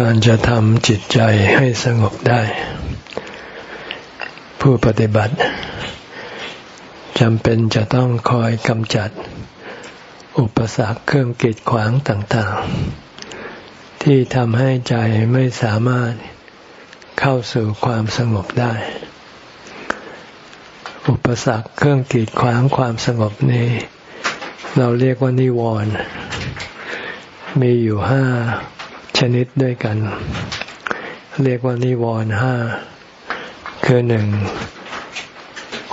การจะทำจิตใจให้สงบได้ ผู้ปฏิบัติจำเป็นจะต้องคอยกำจัด อุปสรรคเครื่องกีดขวางต่างๆ ที่ทำให้ใจไม่สามารถเข้าสู่ความสงบได้ อุปสรรคเครื่องกีดขวางความสงบนี้ เราเรียกว่านิวรณ์มีอยู่ห้า ชนิดด้วยกัน เรียกว่านิวรณ์ห้าคือหนึ่ง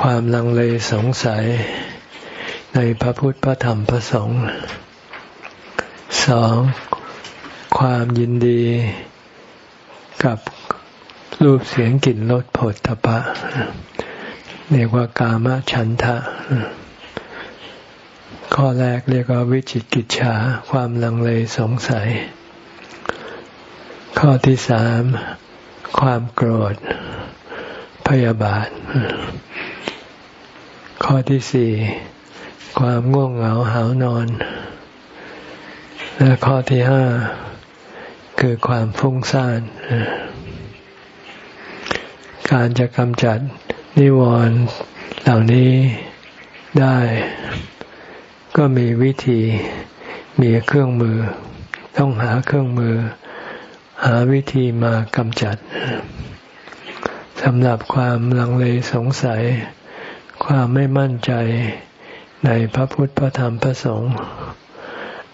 ความลังเลสงสัย ในพระพุทธพระธรรมพระสงฆ์สองความยินดีกับรูปเสียงกลิ่นรสผลทพะเรียกว่ากามฉันทะ ข้อแรกเรียกว่าวิจิกิจฉาความลังเลสงสัย ข้อที่สามความโกรธ พยาบาท ข้อที่สี่ความง่วงเหงาหานอน และข้อที่ห้าคือความฟุ้งซ่านการจะกำจัดนิวรณ์เหล่านี้ได้ ก็มีวิธีมีเครื่องมือ ต้องหาเครื่องมือ หาวิธีมากำจัดสำหรับความลังเลสงสัย ความไม่มั่นใจในพระพุทธพระธรรมพระสงฆ์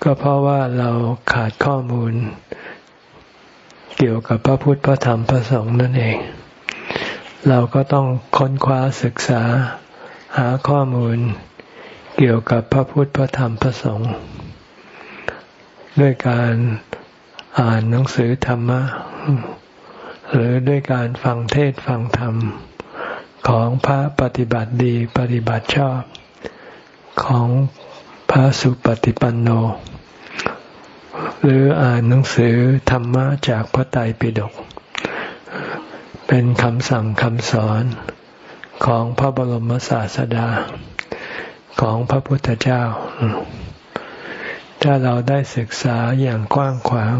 ก็เพราะว่าเราขาดข้อมูล เกี่ยวกับพระพุทธพระธรรมพระสงฆ์นั่นเอง เราก็ต้องค้นคว้าศึกษาหาข้อมูล เกี่ยวกับพระพุทธพระธรรมพระสงฆ์ด้วยการ อ่านหนังสือธรรมะ หรือด้วยการฟังเทศฟังธรรม ของพระปฏิบัติดีปฏิบัติชอบ ของพระสุปฏิปันโน หรืออ่านหนังสือธรรมะจากพระไตรปิฎกเป็นคำสั่งคำสอนของพระบรมศาสดาของพระพุทธเจ้า ถ้าเราได้ศึกษาอย่างกว้างขวาง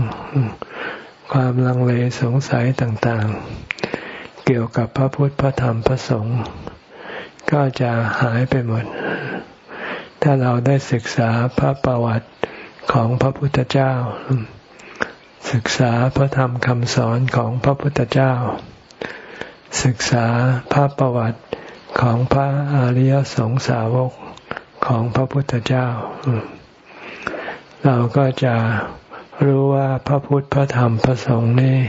ความลังเลสงสัยต่างๆ เกี่ยวกับพระพุทธพระธรรมพระสงฆ์ก็จะหายไปหมด ถ้าเราได้ศึกษาพระประวัติของพระพุทธเจ้า ศึกษาพระธรรมคำสอนของพระพุทธเจ้า ศึกษาพระประวัติของพระอริยสงสาวกของพระพุทธเจ้า เราก็จะรู้ว่าพระพุทธพระธรรมพระสงฆ์นี่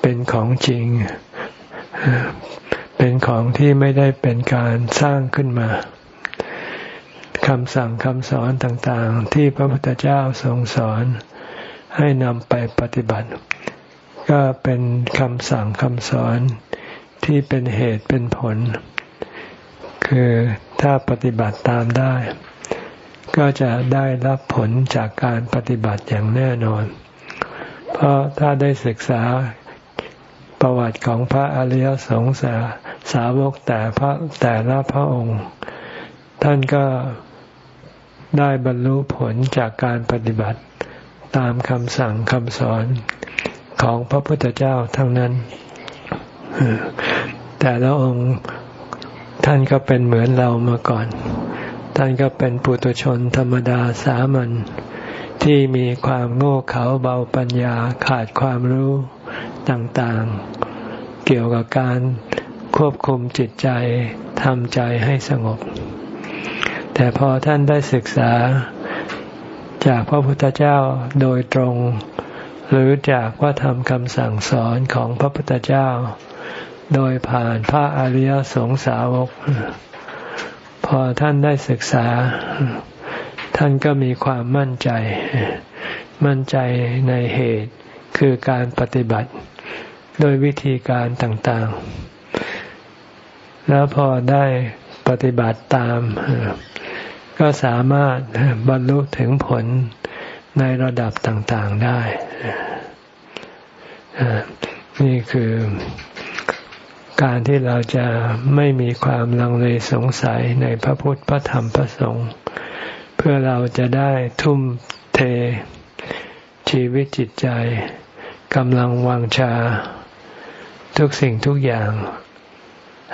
เป็นของจริง เป็นของที่ไม่ได้เป็นการสร้างขึ้นมาคำสั่งคำสอนต่างๆ ที่พระพุทธเจ้าทรงสอนให้นำไปปฏิบัติ ก็เป็นคำสั่งคำสอนที่เป็นเหตุเป็นผล คือถ้าปฏิบัติตามได้ ก็จะได้รับผลจากการปฏิบัติอย่างแน่นอน เพราะถ้าได้ศึกษาประวัติของพระอริยสงสาสาวกแต่พระแต่ละพระองค์ ท่านก็ได้บรรลุผลจากการปฏิบัติตามคำสั่งคำสอนของพระพุทธเจ้าทั้งนั้น แต่ละองค์ท่านก็เป็นเหมือนเรามาก่อน ท่านก็เป็นปุถุชนธรรมดาสามัญที่มีความโง่เขลาเบาปัญญาขาดความรู้ต่างๆ เกี่ยวกับการควบคุมจิตใจทำใจให้สงบ แต่พอท่านได้ศึกษาจากพระพุทธเจ้าโดยตรง หรือจากว่าทำคำสั่งสอนของพระพุทธเจ้า โดยผ่านพระอริยสงสาวก อท่านได้ศึกษา ท่านก็มีความมั่นใจ มั่นใจในเหตุคือการปฏิบัติ โดยวิธีการต่างๆ แล้วพอได้ปฏิบัติตาม ก็สามารถบรรลุถึงผลในระดับต่างๆได้ นี่คือ การที่เราจะไม่มีความลังเลสงสัยในพระพุทธพระธรรมพระสงฆ์เพื่อเราจะได้ทุ่มเทชีวิตจิตใจกำลังวังชา ทุกสิ่งทุกอย่าง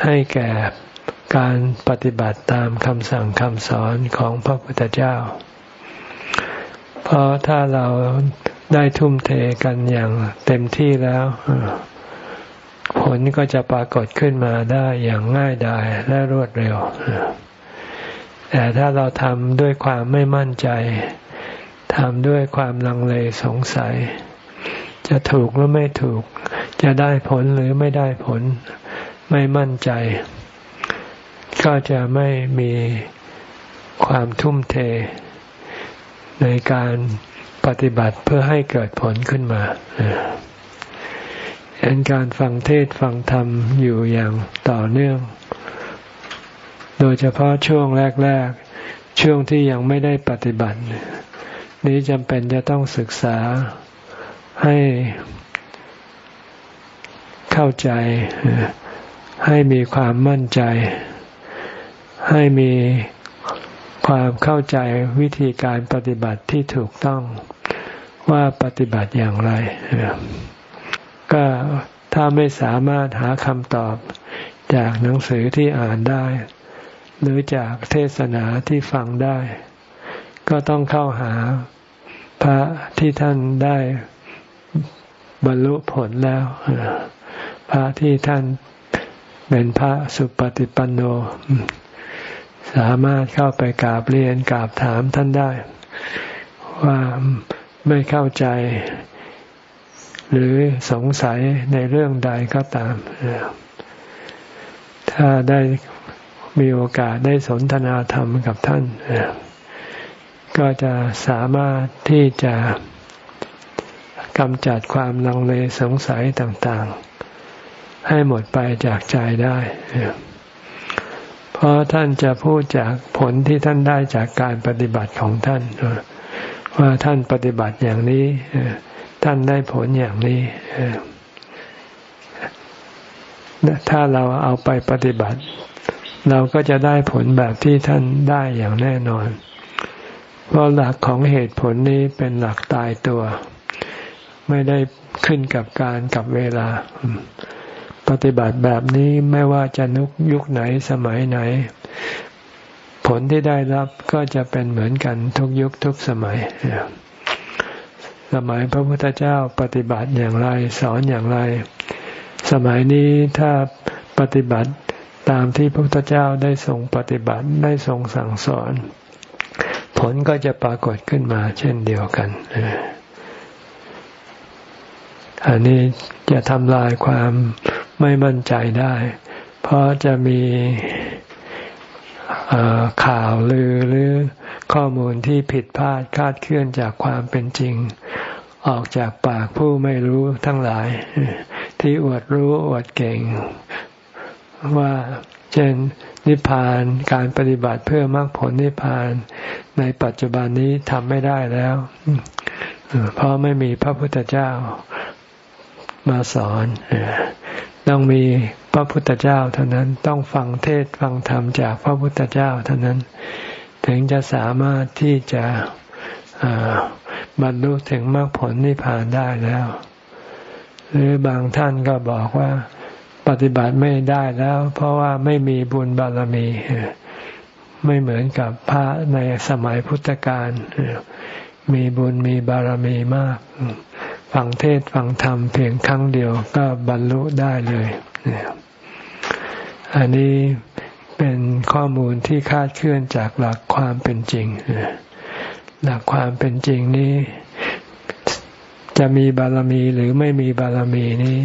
ให้แก่การปฏิบัติตามคำสั่งคำสอนของพระพุทธเจ้า เพราะถ้าเราได้ทุ่มเทกันอย่างเต็มที่แล้ว ผลก็จะปรากฏขึ้นมาได้อย่างง่ายดายและรวดเร็ว แต่ถ้าเราทำด้วยความไม่มั่นใจทำด้วยความลังเลสงสัย จะถูกหรือไม่ถูก จะได้ผลหรือไม่ได้ผล ไม่มั่นใจ ก็จะไม่มีความทุ่มเท ในการปฏิบัติเพื่อให้เกิดผลขึ้นมา เห็นการฟังเทศฟังธรรมอยู่อย่างต่อเนื่อง โดยเฉพาะช่วงแรก ๆ ช่วงที่ยังไม่ได้ปฏิบัติ นี้จำเป็นจะต้องศึกษาให้เข้าใจ ให้มีความมั่นใจ ให้มีความเข้าใจวิธีการปฏิบัติที่ถูกต้องว่าปฏิบัติอย่างไร ก็ถ้าไม่สามารถหาคำตอบจากหนังสือที่อ่านได้ หรือจากเทศนาที่ฟังได้ ก็ต้องเข้าหาพระที่ท่านได้บรรลุผลแล้ว พระที่ท่านเป็นพระสุปฏิปันโน สามารถเข้าไปกราบเรียนกราบถามท่านได้ ว่าไม่เข้าใจ หรือสงสัยในเรื่องใดก็ตาม ถ้าได้มีโอกาสได้สนทนาธรรมกับท่าน ก็จะสามารถที่จะกำจัดความลังเลสงสัยต่างๆ ให้หมดไปจากใจได้ เพราะท่านจะพูดจากผลที่ท่านได้จากการปฏิบัติของท่าน ว่าท่านปฏิบัติอย่างนี้ ท่านได้ผลอย่างนี้ถ้าเราเอาไปปฏิบัติ เราก็จะได้ผลแบบที่ท่านได้อย่างแน่นอน เพราะหลักของเหตุผลนี้เป็นหลักตายตัว ไม่ได้ขึ้นกับการกับเวลา ปฏิบัติแบบนี้ไม่ว่าจะนุกยุคไหนสมัยไหน ผลที่ได้รับก็จะเป็นเหมือนกันทุกยุคทุกสมัย สมัยพระพุทธเจ้าปฏิบัติอย่างไรสอนอย่างไร สมัยนี้ถ้าปฏิบัติตามที่พระพุทธเจ้าได้ทรงปฏิบัติได้ทรงสั่งสอน ผลก็จะปรากฏขึ้นมา เช่นเดียวกันอันนี้จะทำลายความไม่มั่นใจได้ เพราะจะมี ข่าวลือหรือข้อมูลที่ผิดพลาดคาดเคลื่อนจากความเป็นจริง ออกจากปากผู้ไม่รู้ทั้งหลาย ที่อวดรู้อวดเก่ง ว่าเช่นนิพพานการปฏิบัติเพื่อมรรคผลนิพพานในปัจจุบันนี้ทำไม่ได้แล้ว เพราะไม่มีพระพุทธเจ้ามาสอน ต้องมี พระพุทธเจ้าเท่านั้นต้องฟังเทศฟังธรรมจากพระพุทธเจ้าเท่านั้น ถึงจะสามารถที่จะบรรลุถึงมรรคผลนิพพานได้แล้ว หรือบางท่านก็บอกว่าปฏิบัติไม่ได้แล้ว เพราะว่าไม่มีบุญบารมี ไม่เหมือนกับพระในสมัยพุทธกาลมีบุญมีบารมีมาก ฟังเทศฟังธรรมเพียงครั้งเดียวก็บรรลุได้เลย อันนี้เป็นข้อมูลที่คาดเคลื่อนจากหลักความเป็นจริง หลักความเป็นจริงนี้ จะมีบารมีหรือไม่มีบารมีนี้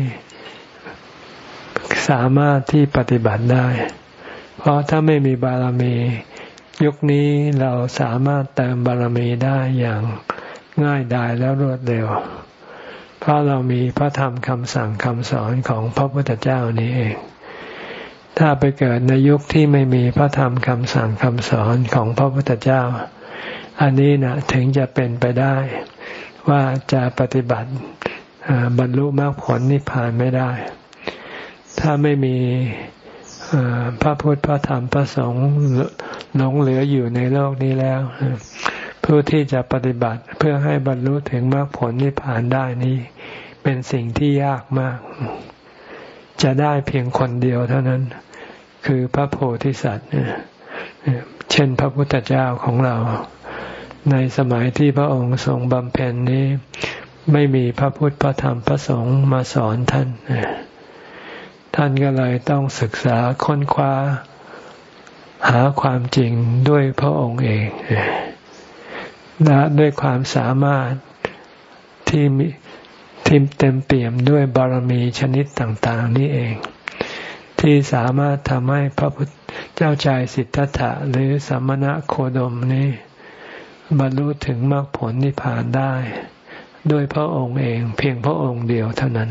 สามารถที่ปฏิบัติได้ เพราะถ้าไม่มีบารมี ยุคนี้เราสามารถเติมบารมีได้อย่างง่ายดายแล้วรวดเร็ว เพราะเรามีพระธรรมคำสั่งคำสอนของพระพุทธเจ้านี้เอง ถ้าไปเกิดในยุคที่ไม่มีพระธรรมคำสั่งคำสอนของพระพุทธเจ้า อันนี้นะถึงจะเป็นไปได้ ว่าจะปฏิบัติบรรลุมรรคผลนิพพานไม่ได้ ถ้าไม่มีพระพุทธพระธรรมพระสงฆ์หลงเหลืออยู่ในโลกนี้แล้ว ผู้ที่จะปฏิบัติเพื่อให้บรรลุถึงมรรคผลนิพพานได้นี้ เป็นสิ่งที่ยากมาก จะได้เพียงคนเดียวเท่านั้น คือพระโพธิสัตว์เช่นพระพุทธเจ้าของเรา ในสมัยที่พระองค์ทรงบำเพ็ญนี้ ไม่มีพระพุทธพระธรรมพระสงฆ์มาสอนท่าน ท่านก็เลยต้องศึกษาค้นคว้า หาความจริงด้วยพระองค์เอง และด้วยความสามารถที่มีทิมเต็มเปี่ยมด้วยบารมีชนิดต่าง ๆ นี่เอง ที่สามารถทำให้พระพุทธเจ้าชายสิทธัตถะหรือสัมมณะโคดมนี้ บรรลุถึงมรรคผลนิพพานได้ด้วยพระองค์เองเพียงพระองค์เดียวเท่านั้น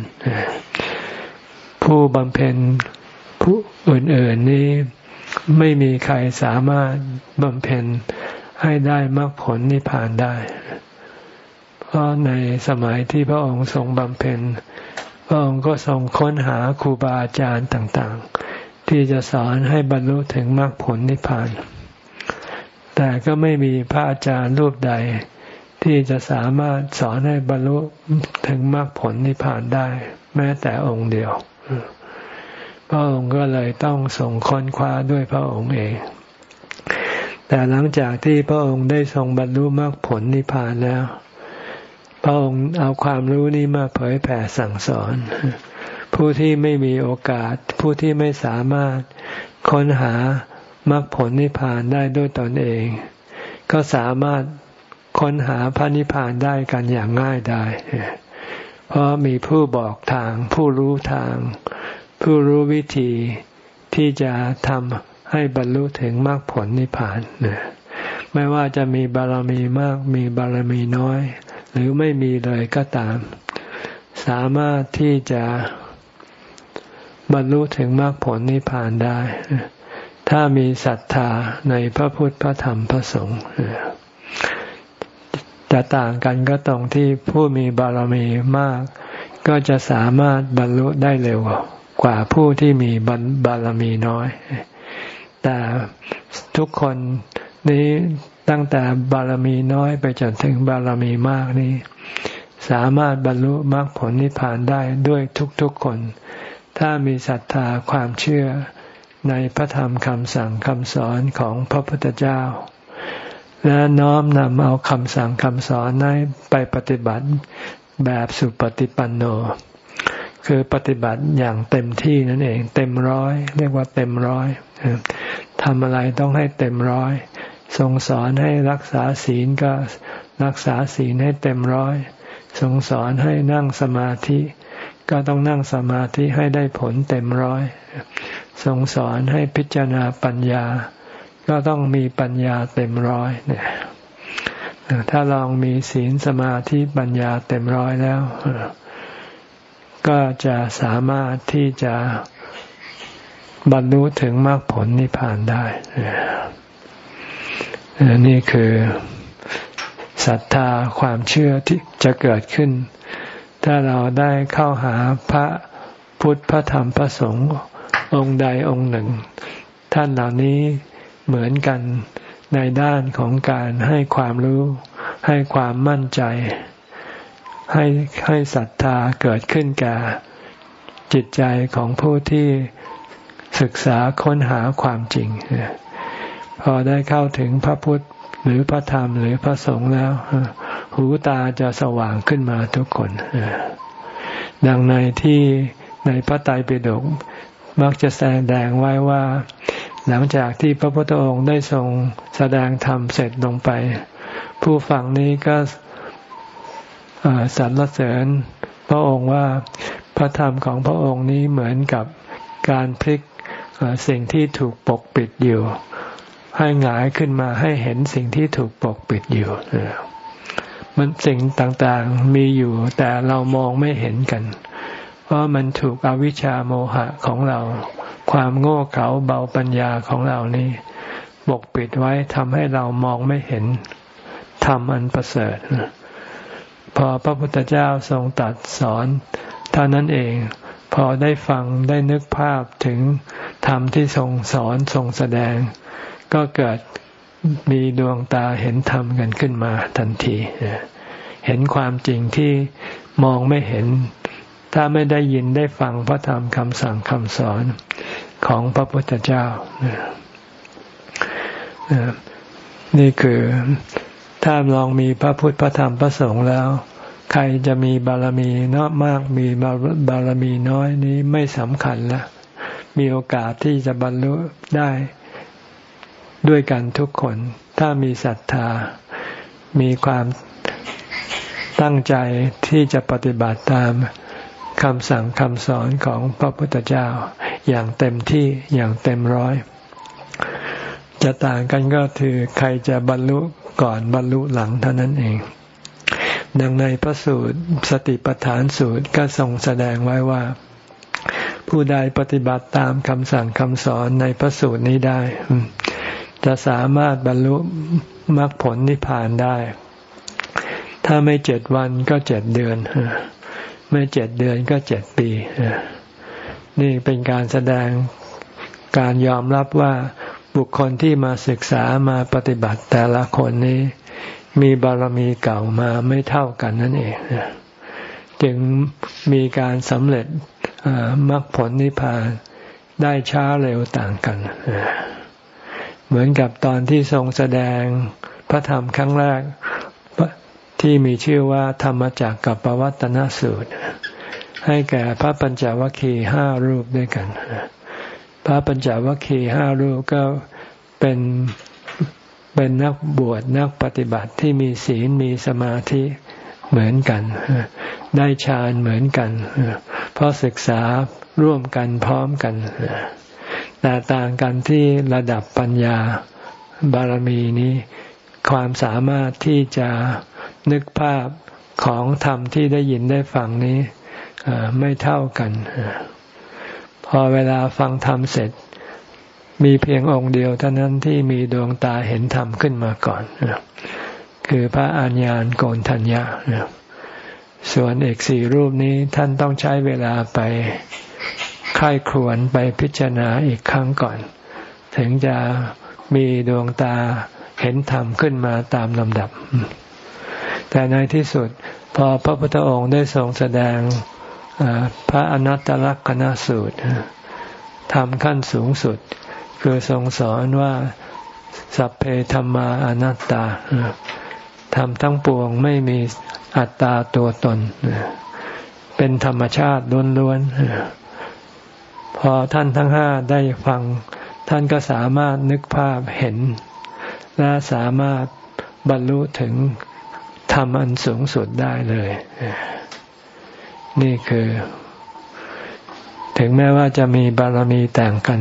ผู้บำเพ็ญผู้อื่นๆนี้ไม่มีใครสามารถบำเพ็ญ ให้ได้มรรคผลนิพพานได้ เพราะในสมัยที่พระองค์ทรงบำเพ็ญ พระองค์ก็ทรงค้นหาครูบาอาจารย์ต่างๆ ที่จะสอนให้บรรลุถึงมรรคผลนิพพาน แต่ก็ไม่มีพระอาจารย์รูปใดที่จะสามารถสอนให้บรรลุถึงมรรคผลนิพพานได้ แม้แต่องค์เดียว พระองค์ก็เลยต้องส่งค้นคว้าด้วยพระองค์เอง แต่หลังจากที่พระองค์ได้ทรงบรรลุมรรคผลนิพพานแล้ว พระองค์เอาความรู้นี้มาเผยแผ่สั่งสอน ผู้ที่ไม่มีโอกาส ผู้ที่ไม่สามารถค้นหามรรคผลนิพพานได้ด้วยตนเอง ก็สามารถค้นหาพระนิพพานได้กันอย่างง่ายได้ เพราะมีผู้บอกทาง ผู้รู้ทาง ผู้รู้วิธีที่จะทำ ให้บรรลุถึงมรรคผลนิพพานเนี่ยไม่ว่าจะมีบารมีมากมีบารมีน้อย หรือไม่มีเลยก็ตาม สามารถที่จะบรรลุถึงมรรคผลนิพพานได้ ถ้ามีศรัทธาในพระพุทธพระธรรมพระสงฆ์จะต่างกันก็ตรงที่ผู้มีบารมีมาก ก็จะสามารถบรรลุได้เร็วกว่าผู้ที่มีบารมีน้อย แต่ทุกคนนี้ตั้งแต่บารมีน้อยไปจนถึงบารมีมากนี้ สามารถบรรลุมรรคผลนิพพานได้ด้วยทุกๆคน ถ้ามีศรัทธาความเชื่อในพระธรรมคำสั่งคำสอนของพระพุทธเจ้า และน้อมนำเอาคำสั่งคำสอนนั้นไปปฏิบัติแบบสุปฏิปันโน คือปฏิบัติอย่างเต็มที่นั่นเอง เต็มร้อย เรียกว่าเต็มร้อยทำอะไรต้องให้เต็มร้อยทรงสอนให้รักษาศีลก็รักษาศีลให้เต็มร้อยทรงสอนให้นั่งสมาธิ ก็ต้องนั่งสมาธิให้ได้ผลเต็มร้อยทรงสอนให้พิจารณาปัญญา ก็ต้องมีปัญญาเต็มร้อยเนี่ยถ้าลองมีศีลสมาธิปัญญาเต็มร้อยแล้ว ก็จะสามารถที่จะบรรลุถึงมรรคผลนิพพานได้ นี่คือศรัทธาความเชื่อที่จะเกิดขึ้น ถ้าเราได้เข้าหาพระพุทธพระธรรมพระสงฆ์องค์ใดองค์หนึ่ง ท่านเหล่านี้เหมือนกันในด้านของการให้ความรู้ ให้ความมั่นใจ ให้ให้ศรัทธาเกิดขึ้นแก่จิตใจของผู้ที่ศึกษาค้นหาความจริง พอได้เข้าถึงพระพุทธหรือพระธรรมหรือพระสงฆ์แล้ว หูตาจะสว่างขึ้นมาทุกคน ดังในที่ในพระไตรปิฎกมักจะแสดงไว้ว่า หลังจากที่พระพุทธองค์ได้ทรงแสดงธรรมเสร็จลงไป ผู้ฟังนี้ก็ สรรเสริญพระองค์ว่าพระธรรมของพระองค์นี้เหมือนกับการพลิกสิ่งที่ถูกปกปิดอยู่ ให้หงายขึ้นมาให้เห็นสิ่งที่ถูกปกปิดอยู่มันสิ่งต่างๆมีอยู่ แต่เรามองไม่เห็นกัน เพราะมันถูกอวิชชาโมหะของเรา ความโง่เขลาเบาปัญญาของเรานี่ปกปิดไว้ทำให้เรามองไม่เห็นธรรมอันประเสริฐ พอพระพุทธเจ้าทรงตัดสอนเท่านั้นเอง พอได้ฟังได้นึกภาพถึงธรรมที่ทรงสอนทรงแสดง ก็เกิดมีดวงตาเห็นธรรมกันขึ้นมาทันที เห็นความจริงที่มองไม่เห็น ถ้าไม่ได้ยินได้ฟังพระธรรมคำสั่งคำสอนของพระพุทธเจ้านี่คือ ถ้าลองมีพระพุทธพระธรรมพระสงฆ์แล้ว ใครจะมีบารมีน้อยมากมีบารมีน้อยนี้ไม่สำคัญละมีโอกาสที่จะบรรลุได้ด้วยกันทุกคน ถ้ามีศรัทธา มีความตั้งใจที่จะปฏิบัติตามคำสั่งคำสอนของพระพุทธเจ้า อย่างเต็มที่อย่างเต็มร้อย จะต่างกันก็คือใครจะบรรลุ ก่อนบรรลุหลังเท่านั้นเอง ดังในพระสูตรสติปัฏฐานสูตรก็ทรงแสดงไว้ว่า ผู้ใดปฏิบัติตามคำสั่งคำสอนในพระสูตรนี้ได้ จะสามารถบรรลุมรรคผลนิพพานได้ ถ้าไม่เจ็ดวันก็เจ็ดเดือน ไม่เจ็ดเดือนก็เจ็ดปี นี่เป็นการแสดงการยอมรับว่า บุคคลที่มาศึกษามาปฏิบัติแต่ละคนนี้ มีบารมีเก่ามาไม่เท่ากันนั่นเองจึงมีการสำเร็จมรรคผลนิพพานได้ช้าเร็วต่างกัน เหมือนกับตอนที่ทรงแสดงพระธรรมครั้งแรกที่มีชื่อว่าธรรมจักกับปวัตนสูตร ให้แก่พระปัญจวัคคีย์ห้ารูปด้วยกัน พระปัญจวัคคีย์ห้ารูปก็เป็นเป็นนักบวชนักปฏิบัติที่มีศีลมีสมาธิเหมือนกัน ได้ฌานเหมือนกัน เพราะศึกษาร่วมกันพร้อมกันแต่ต่างกันที่ระดับปัญญาบารมีนี้ ความสามารถที่จะนึกภาพของธรรมที่ได้ยินได้ฟังนี้ไม่เท่ากัน พอเวลาฟังธรรมเสร็จ มีเพียงองค์เดียวเท่านั้นที่มีดวงตาเห็นธรรมขึ้นมาก่อน คือพระอัญญาณโกนทัญญาส่วนเอกสี่รูปนี้ท่านต้องใช้เวลาไปค่ายครวนไปพิจารณาอีกครั้งก่อน ถึงจะมีดวงตาเห็นธรรมขึ้นมาตามลำดับ แต่ในที่สุดพอพระพุทธองค์ได้ทรงแสดง พระอนัตตลักษณสูตรทำขั้นสูงสุด คือทรงสอนว่าสัพเพธรรมาอนัตตาทำทั้งปวงไม่มีอัตตาตัวตน เป็นธรรมชาติล้วนๆพอท่านทั้งห้าได้ฟัง ท่านก็สามารถนึกภาพเห็น และสามารถบรรลุถึงธรรมอันสูงสุดได้เลย นี่คือ ถึงแม้ว่าจะมีบารมีต่างกัน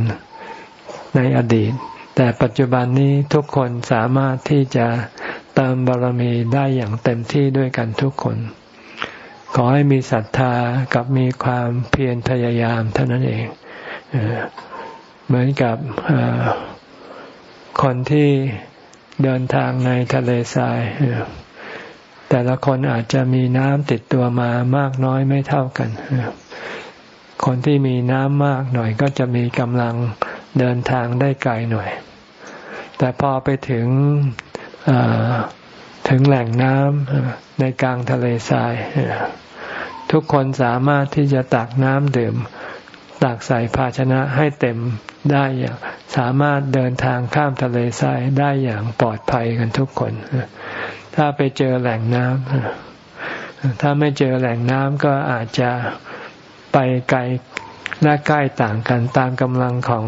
ในอดีต แต่ปัจจุบันนี้ทุกคนสามารถที่จะเติมบารมีได้อย่างเต็มที่ด้วยกันทุกคน ขอให้มีศรัทธากับมีความเพียรพยายามเท่านั้นเองเหมือนกับคนที่เดินทางในทะเลทราย แต่ละคนอาจจะมีน้ำติดตัวมามากน้อยไม่เท่ากัน คนที่มีน้ำมากหน่อยก็จะมีกำลังเดินทางได้ไกลหน่อย แต่พอไปถึงถึงแหล่งน้ำในกลางทะเลทราย ทุกคนสามารถที่จะตักน้ำดื่ม ตักใส่ภาชนะให้เต็มได้อย่างสามารถเดินทางข้ามทะเลทรายได้อย่างปลอดภัยกันทุกคน ถ้าไปเจอแหล่งน้ำถ้าไม่เจอแหล่งน้ำก็อาจจะไปไกลและใกล้ต่างกันตามกำลังของ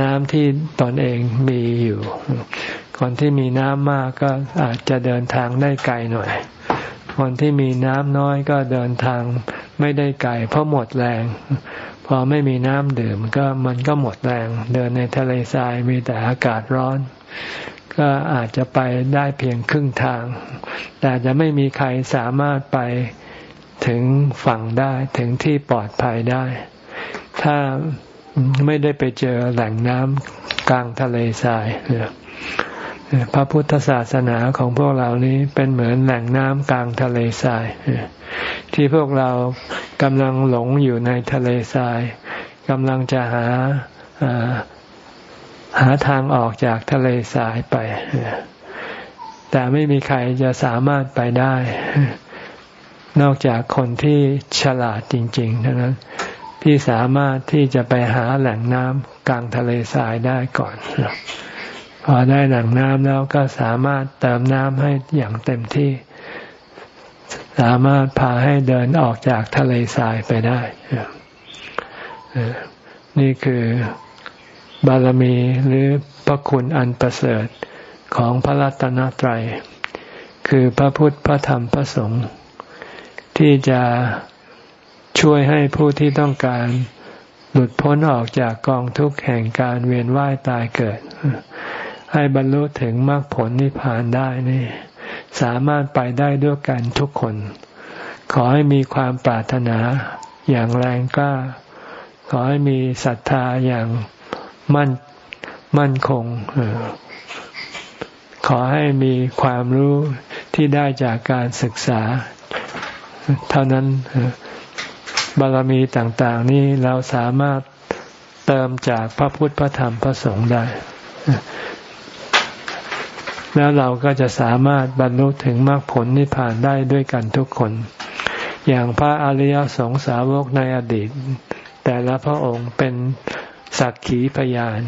น้ำที่ตนเองมีอยู่ คนที่มีน้ำมากก็อาจจะเดินทางได้ไกลหน่อย คนที่มีน้ำน้อยก็เดินทางไม่ได้ไกลเพราะหมดแรง พอไม่มีน้ำดื่มก็มันก็หมดแรง เดินในทะเลทรายมีแต่อากาศร้อน ก็อาจจะไปได้เพียงครึ่งทาง แต่จะไม่มีใครสามารถไปถึงฝั่งได้ถึงที่ปลอดภัยได้ ถ้าไม่ได้ไปเจอแหล่งน้ำกลางทะเลทรายพระพุทธศาสนาของพวกเรานี้เป็นเหมือนแหล่งน้ำกลางทะเลทราย ที่พวกเรากำลังหลงอยู่ในทะเลทรายกำลังจะหา หาทางออกจากทะเลสายไป แต่ไม่มีใครจะสามารถไปได้ นอกจากคนที่ฉลาดจริงๆเท่านั้นที่สามารถที่จะไปหาแหล่งน้ำกลางทะเลทรายได้ก่อน พอได้แหล่งน้ำแล้วก็สามารถเติมน้ำให้อย่างเต็มที่ สามารถพาให้เดินออกจากทะเลทรายไปได้ นี่คือ บารมีหรือพระคุณอันประเสริฐของพระรัตนตรัย คือพระพุทธพระธรรมพระสงฆ์ที่จะช่วยให้ผู้ที่ต้องการหลุดพ้นออกจากกองทุกข์แห่งการเวียนว่ายตายเกิด ให้บรรลุถึงมรรคผลนิพพานได้นี่ สามารถไปได้ด้วยกันทุกคน ขอให้มีความปรารถนาอย่างแรงกล้า ขอให้มีศรัทธาอย่าง มั่นมั่นคงขอให้มีความรู้ที่ได้จากการศึกษา เท่านั้นบารมีต่าง ๆ นี้เราสามารถเติมจากพระพุทธพระธรรมพระสงฆ์ได้ แล้วเราก็จะสามารถบรรลุถึงมรรคผลนิพพานได้ด้วยกันทุกคน อย่างพระอริยสงสาวกในอดีต แต่ละพระองค์เป็น สักขีพยาน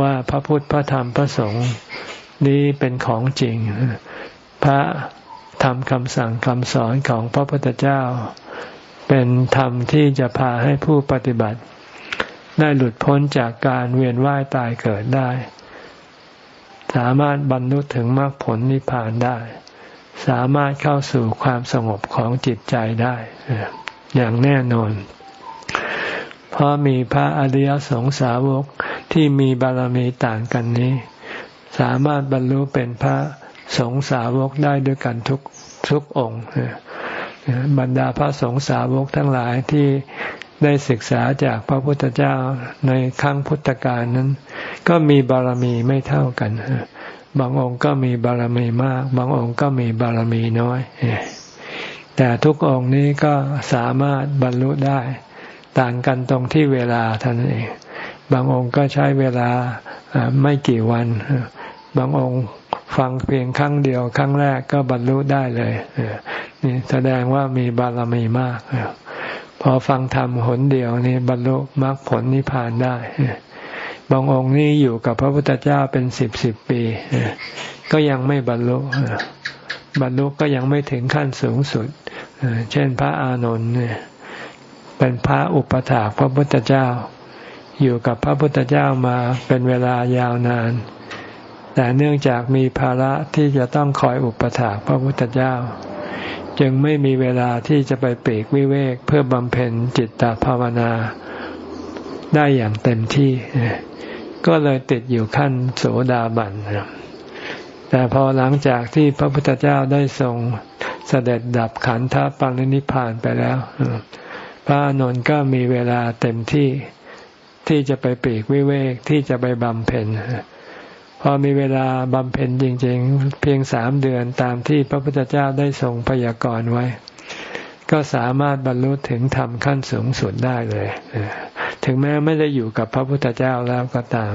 ว่าพระพุทธพระธรรมพระสงฆ์นี้เป็นของจริง พระธรรมคำสั่งคำสอนของพระพุทธเจ้า เป็นธรรมที่จะพาให้ผู้ปฏิบัติ ได้หลุดพ้นจากการเวียนว่ายตายเกิดได้ สามารถบรรลุถึงมรรคผลนิพพานได้ สามารถเข้าสู่ความสงบของจิตใจได้ อย่างแน่นอน เพราะมีพระอริยสงสาวกที่มีบารมีต่างกันนี้ สามารถบรรลุเป็นพระสงสาวกได้ด้วยกันทุกทุกองค์บรรดาพระสงฆ์สาวกทั้งหลายที่ได้ศึกษาจากพระพุทธเจ้าในครั้งพุทธกาลนั้น ก็มีบารมีไม่เท่ากัน บางองค์ก็มีบารมีมาก บางองค์ก็มีบารมีน้อย แต่ทุกองค์นี้ก็สามารถบรรลุได้ ต่างกันตรงที่เวลาท่านเอง บางองค์ก็ใช้เวลาไม่กี่วัน บางองค์ฟังเพียงครั้งเดียว ครั้งแรกก็บรรลุได้เลยนี่แสดงว่ามีบารมีมาก พอฟังธรรมหนเดียวนี่บรรลุมรรคผลนิพพานได้ บางองค์นี่อยู่กับพระพุทธเจ้าเป็นสิบสิบปี ก็ยังไม่บรรลุบรรลุก็ยังไม่ถึงขั้นสูงสุด เช่นพระอานนท์เนี่ย เป็นพระอุปถาพระพุทธเจ้า อยู่กับพระพุทธเจ้ามาเป็นเวลายาวนาน แต่เนื่องจากมีภาระที่จะต้องคอยอุปถากพระพุทธเจ้า จึงไม่มีเวลาที่จะไปเปรกวิเวกเพื่อบำเพ็ญจิตตภาวนา ได้อย่างเต็มที่ ก็เลยติดอยู่ขั้นโสดาบันแต่พอหลังจากที่พระพุทธเจ้าได้ทรงเสด็จดับขันธปรินิพานไปแล้ว ระนนท์ก็มีเวลาเต็มที่ที่จะไปปีกวิเวกที่จะไปบำเพ็ญพอมีเวลาบำเพ็ญจริง ๆ เพียงสามเดือนตามที่พระพุทธเจ้าได้ทรงพยากรณ์ไว้ ก็สามารถบรรลุถึงธรรมขั้นสูงสุดได้เลย ถึงแม้ไม่ได้อยู่กับพระพุทธเจ้าแล้วก็ตาม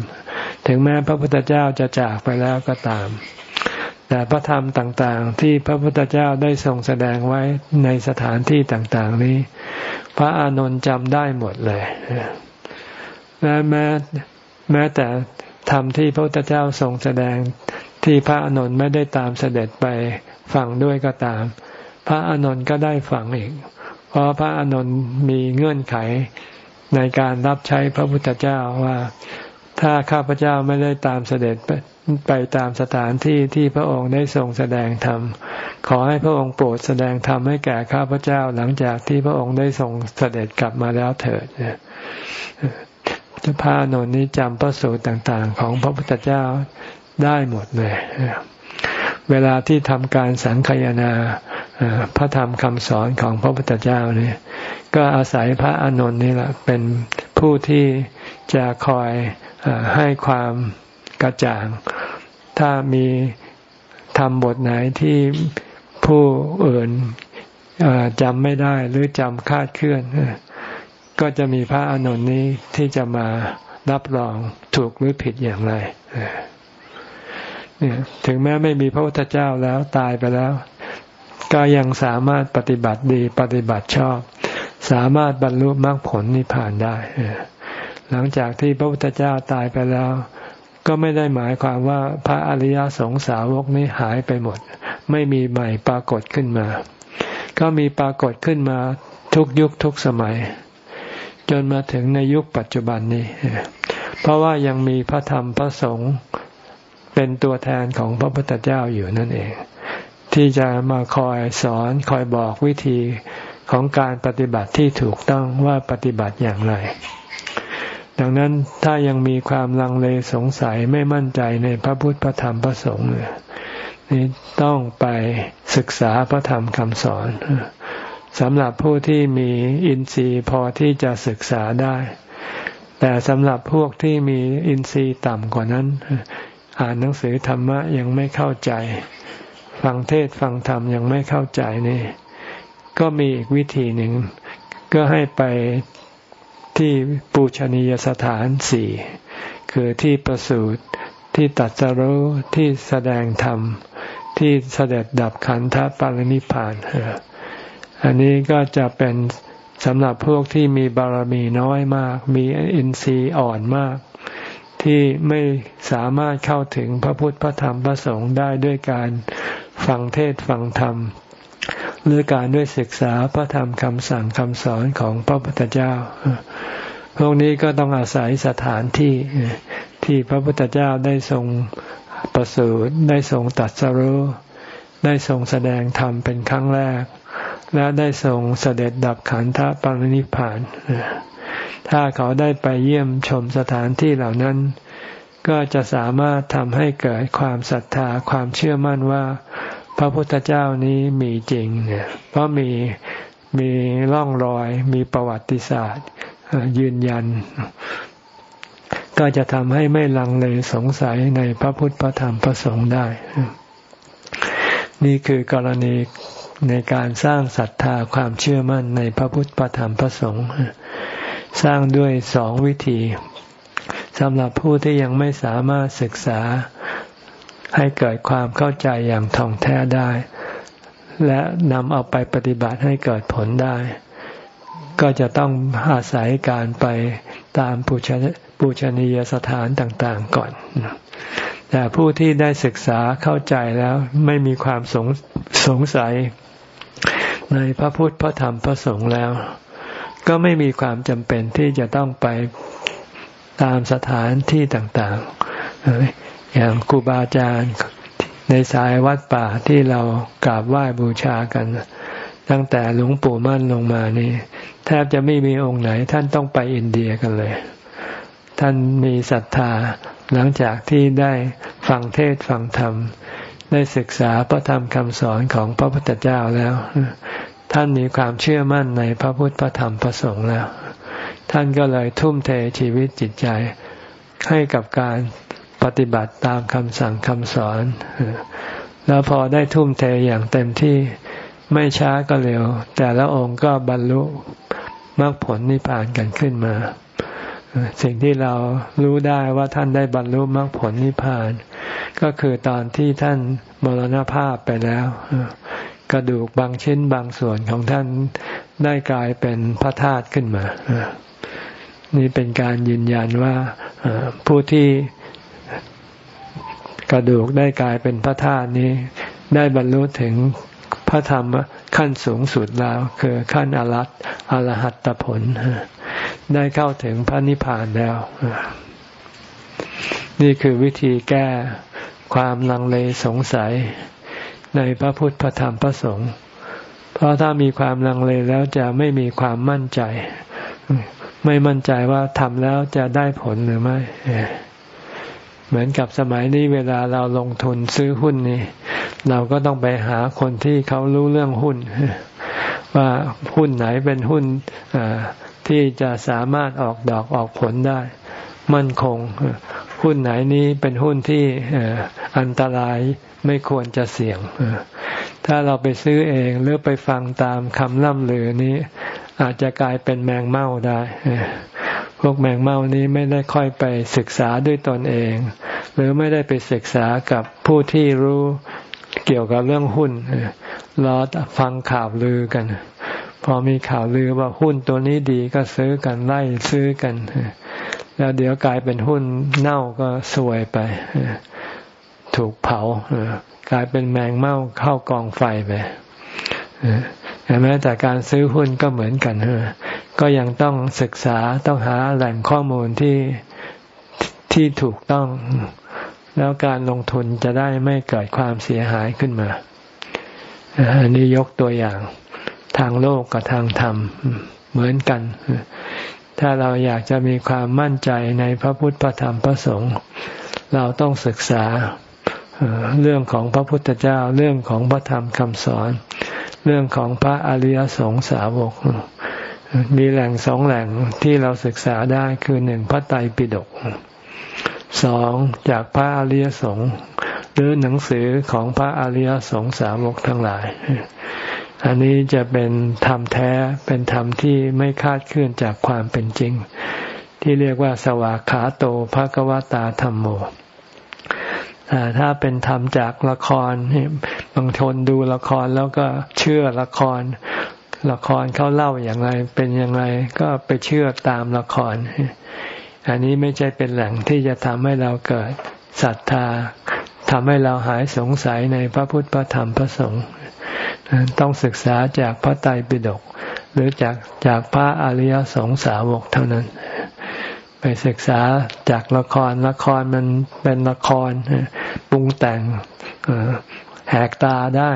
ถึงแม้พระพุทธเจ้าจะจากไปแล้วก็ตาม แต่พระธรรมต่างๆ ที่พระพุทธเจ้าได้ทรงแสดงไว้ในสถานที่ต่างๆ นี้ พระอานนท์จำได้หมดเลยและแม้แม้แต่ธรรมที่พระพุทธเจ้าทรงแสดงที่พระอานนท์ไม่ได้ตามเสด็จไปฟังด้วยก็ตาม พระอานนท์ก็ได้ฟังอีก เพราะพระอานนท์มีเงื่อนไขในการรับใช้พระพุทธเจ้าว่า ถ้าข้าพเจ้าไม่ได้ตามเสด็จ ไปตามสถานที่ที่พระองค์ได้ทรงแสดงธรรม ขอให้พระองค์โปรดแสดงธรรมให้แก่ข้าพเจ้าหลังจากที่พระองค์ได้ทรงเสด็จกลับมาแล้วเถิดจะพระนนนี้จำพระสูตรต่างๆ ของพระพุทธเจ้าได้หมดเลย เวลาที่ทำการสังคยนาพระธรรมคำสอนของพระพุทธเจ้านี่ก็อาศัยพระอานนท์นี่แหละเป็นผู้ที่จะคอยให้ความ ระจ่าง ถ้ามีทำบทไหนที่ผู้อื่นจำไม่ได้หรือจำคาดเคลื่อน ก็จะมีพระอานนท์นี้ที่จะมารับรองถูกหรือผิดอย่างไรเนี่ยถึงแม้ไม่มีพระพุทธเจ้าแล้วตายไปแล้ว ก็ยังสามารถปฏิบัติดีปฏิบัติชอบ สามารถบรรลุมรรคผลนิพพานได้หลังจากที่พระพุทธเจ้าตายไปแล้ว ก็ไม่ได้หมายความว่าพระอริยสงสาวกนี้หายไปหมด ไม่มีใหม่ปรากฏขึ้นมา ก็มีปรากฏขึ้นมาทุกยุคทุกสมัย จนมาถึงในยุคปัจจุบันนี้ เพราะว่ายังมีพระธรรมพระสงฆ์เป็นตัวแทนของพระพุทธเจ้าอยู่นั่นเอง ที่จะมาคอยสอนคอยบอกวิธีของการปฏิบัติที่ถูกต้องว่าปฏิบัติอย่างไร ดังนั้นถ้ายังมีความลังเลสงสัยไม่มั่นใจในพระพุทธพระธรรมพระสงฆ์นี่ต้องไปศึกษาพระธรรมคำสอนสำหรับผู้ที่มีอินทรีย์พอที่จะศึกษาได้ แต่สำหรับพวกที่มีอินทรีย์ต่ำกว่านั้น อ่านหนังสือธรรมะยังไม่เข้าใจ ฟังเทศฟังธรรมยังไม่เข้าใจนี่ ก็มีอีกวิธีหนึ่ง ก็ให้ไป ที่ปูชนียสถานสี่คือที่ประสูติที่ตัดสรู้ที่แสดงธรรม ที่เสด็จดับขันธปรินิพานอันนี้ก็จะเป็นสำหรับพวกที่มีบารมีน้อยมาก มีอินทรีย์อ่อนมาก ที่ไม่สามารถเข้าถึงพระพุทธพระธรรมพระสงฆ์ได้ด้วยการฟังเทศฟังธรรม หรือการด้วยศึกษาพระธรรมคำสั่งคำสอนของพระพุทธเจ้า พวกนี้ก็ต้องอาศัยสถานที่ที่พระพุทธเจ้าได้ทรงประสูติได้ทรงตัดสรู้ได้ทรงแสดงธรรมเป็นครั้งแรก และได้ทรงเสด็จดับขันธปรินิพาน ถ้าเขาได้ไปเยี่ยมชมสถานที่เหล่านั้น ก็จะสามารถทำให้เกิดความศรัทธาความเชื่อมั่นว่า พระพุทธเจ้านี้มีจริงเนี่ยเพราะมีมีร่องรอยมีประวัติศาสตร์ยืนยัน ก็จะทำให้ไม่ลังเลสงสัยในพระพุทธพระธรรมพระสงฆ์ได้ นี่คือกรณีในการสร้างศรัทธาความเชื่อมั่นในพระพุทธพระธรรมพระสงฆ์สร้างด้วยสองวิธีสำหรับผู้ที่ยังไม่สามารถศึกษา ให้เกิดความเข้าใจอย่างท่องแท้ได้ และนำเอาไปปฏิบัติให้เกิดผลได้ ก็จะต้องอาศัยการไปตามปูชนียสถานต่างๆก่อน แต่ผู้ที่ได้ศึกษาเข้าใจแล้วไม่มีความสงสงสัยในพระพุทธพระธรรมพระสงฆ์แล้ว ก็ไม่มีความจำเป็นที่จะต้องไปตามสถานที่ต่างๆ อย่างครูบาอาจารย์ในสายวัดป่าที่เรากราบไหว้บูชากัน ตั้งแต่หลวงปู่มั่นลงมานี่ แทบจะไม่มีองค์ไหน ท่านต้องไปอินเดียกันเลย ท่านมีศรัทธาหลังจากที่ได้ฟังเทศฟังธรรม ได้ศึกษาพระธรรมคำสอนของพระพุทธเจ้าแล้ว ท่านมีความเชื่อมั่นในพระพุทธพระธรรมพระสงฆ์แล้ว ท่านก็เลยทุ่มเทชีวิตจิตใจให้กับการ ปฏิบัติตามคำสั่งคำสอน แล้วพอได้ทุ่มเทอย่างเต็มที่ไม่ช้าก็เร็ว แต่ละองค์ก็บรรลุมรรคผลนิพพานกันขึ้นมา สิ่งที่เรารู้ได้ว่าท่านได้บรรลุมรรคผลนิพพาน ก็คือตอนที่ท่านมรณภาพไปแล้ว กระดูกบางชิ้นบางส่วนของท่านได้กลายเป็นพระธาตุขึ้นมา นี่เป็นการยืนยันว่าผู้ที่ กระดูกได้กลายเป็นพระธาตุนี้ ได้บรรลุถึงพระธรรมขั้นสูงสุดแล้ว คือขั้นอรัตอรหัตผล ได้เข้าถึงพระนิพพานแล้ว นี่คือวิธีแก้ความลังเลสงสัยในพระพุทธพระธรรมพระสงฆ์เพราะถ้ามีความลังเลแล้วจะไม่มีความมั่นใจ ไม่มั่นใจว่าทำแล้วจะได้ผลหรือไม่ เหมือนกับสมัยนี้เวลาเราลงทุนซื้อหุ้นนี่ เราก็ต้องไปหาคนที่เขารู้เรื่องหุ้น ว่าหุ้นไหนเป็นหุ้นที่จะสามารถออกดอกออกผลได้ มั่นคง หุ้นไหนนี้เป็นหุ้นที่อันตรายไม่ควรจะเสี่ยง ถ้าเราไปซื้อเองหรือไปฟังตามคำล่ำลือนี้ อาจจะกลายเป็นแมงเม่าได้ วกแมงเม่านี้ไม่ได้ค่อยไปศึกษาด้วยตนเอง หรือไม่ได้ไปศึกษากับผู้ที่รู้เกี่ยวกับเรื่องหุ้นรอฟังข่าวลือกัน พอมีข่าวลือว่าหุ้นตัวนี้ดีก็ซื้อกันไล่ซื้อกัน แล้วเดี๋ยวกลายเป็นหุ้นเน่าก็สวยไป ถูกเผากลายเป็นแมงเม่าเข้ากองไฟไปเห็นไหมแต่การซื้อหุ้นก็เหมือนกัน ก็ยังต้องศึกษาต้องหาแหล่งข้อมูลที่ที่ถูกต้อง แล้วการลงทุนจะได้ไม่เกิดความเสียหายขึ้นมาอันนี้ยกตัวอย่างทางโลกกับทางธรรมเหมือนกัน ถ้าเราอยากจะมีความมั่นใจในพระพุทธพระธรรมพระสงฆ์เราต้องศึกษาเรื่องของพระพุทธเจ้าเรื่องของพระธรรมคำสอน เรื่องของพระอริยสงสาวก มีแหล่งสองแหล่งที่เราศึกษาได้คือหนึ่งพระไตรปิฎกสองจากพระอริยสงฆ์หรือหนังสือของพระอริยสงฆ์สาวกทั้งหลาย อันนี้จะเป็นธรรมแท้เป็นธรรมที่ไม่คาดเคลื่อนจากความเป็นจริง ที่เรียกว่าสวากขาโตภะกวตาธรรมโมถ้าเป็นธรรมจากละครบางคนดูละครแล้วก็เชื่อละคร ละครเขาเล่าอย่างไร เป็นอยังไงก็ไปเชื่อตามละคร อันนี้ไม่ใช่เป็นแหล่งที่จะทำให้เราเกิดศรัทธาทำให้เราหายสงสัยในพระพุทธพระธรรมพระสงฆ์ต้องศึกษาจากพระไตรปิฎกหรือจากจากพระอริยสงสาวกเท่านั้น ไปศึกษาจากละครละครมันเป็นละครปรุงแต่ง แหกตาได้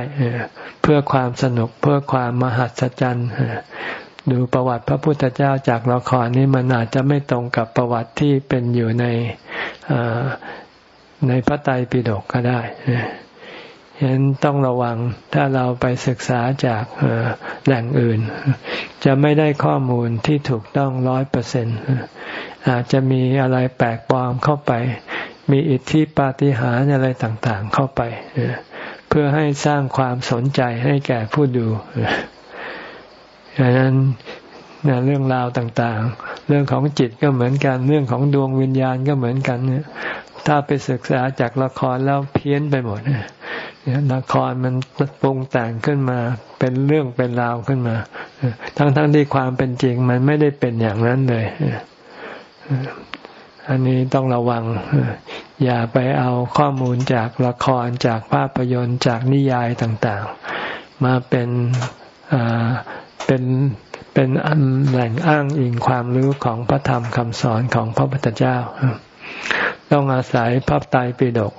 เพื่อความสนุกเพื่อความมหัศจรรย์ดูประวัติพระพุทธเจ้าจากละครนี้มันอาจจะไม่ตรงกับประวัติที่เป็นอยู่ในในพระไตรปิฎกก็ได้ฉะนั้นต้องระวังถ้าเราไปศึกษาจากแหล่งอื่น จะไม่ได้ข้อมูลที่ถูกต้องร้อยเปอร์เซ็นต์อาจจะมีอะไรแปลกปลอมเข้าไป มีอิทธิปาฏิหาริย์อะไรต่างๆเข้าไป เพื่อให้สร้างความสนใจให้แก่ผู้ดูดังนั้นเรื่องราวต่างๆ เรื่องของจิตก็เหมือนกัน เรื่องของดวงวิญญาณก็เหมือนกันเนี่ยถ้าไปศึกษาจากละครแล้วเพี้ยนไปหมดเนี่ยละครมันปรุงแต่งขึ้นมา เป็นเรื่องเป็นราวขึ้นมา ทั้งๆทที่ความเป็นจริงมันไม่ได้เป็นอย่างนั้นเลย อันนี้ต้องระวัง อย่าไปเอาข้อมูลจากละครจากภาพยนตร์จากนิยายต่างๆ มาเป็นเป็นเป็นแหล่งอ้างอิงความรู้ของพระธรรมคำสอนของพระพุทธเจ้า ต้องอาศัยพระไตรปิฎก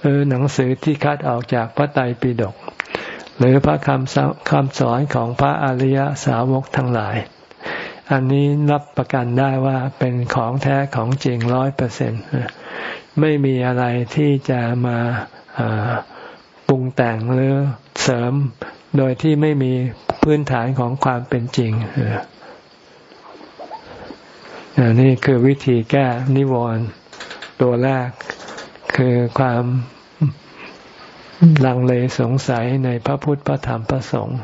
หรือหนังสือที่คัดออกจากพระไตรปิฎกหรือพระคำคำสอนของพระอริยสาวกทั้งหลาย อันนี้รับประกันได้ว่าเป็นของแท้ของจริงร้อยเปอร์เซ็นไม่มีอะไรที่จะมาปรุงแต่งหรือเสริม โดยที่ไม่มีพื้นฐานของความเป็นจริงนี่คือวิธีแก้นิวรณ์ตัวแรกคือความลังเลสงสัยในพระพุทธพระธรรมพระสงฆ์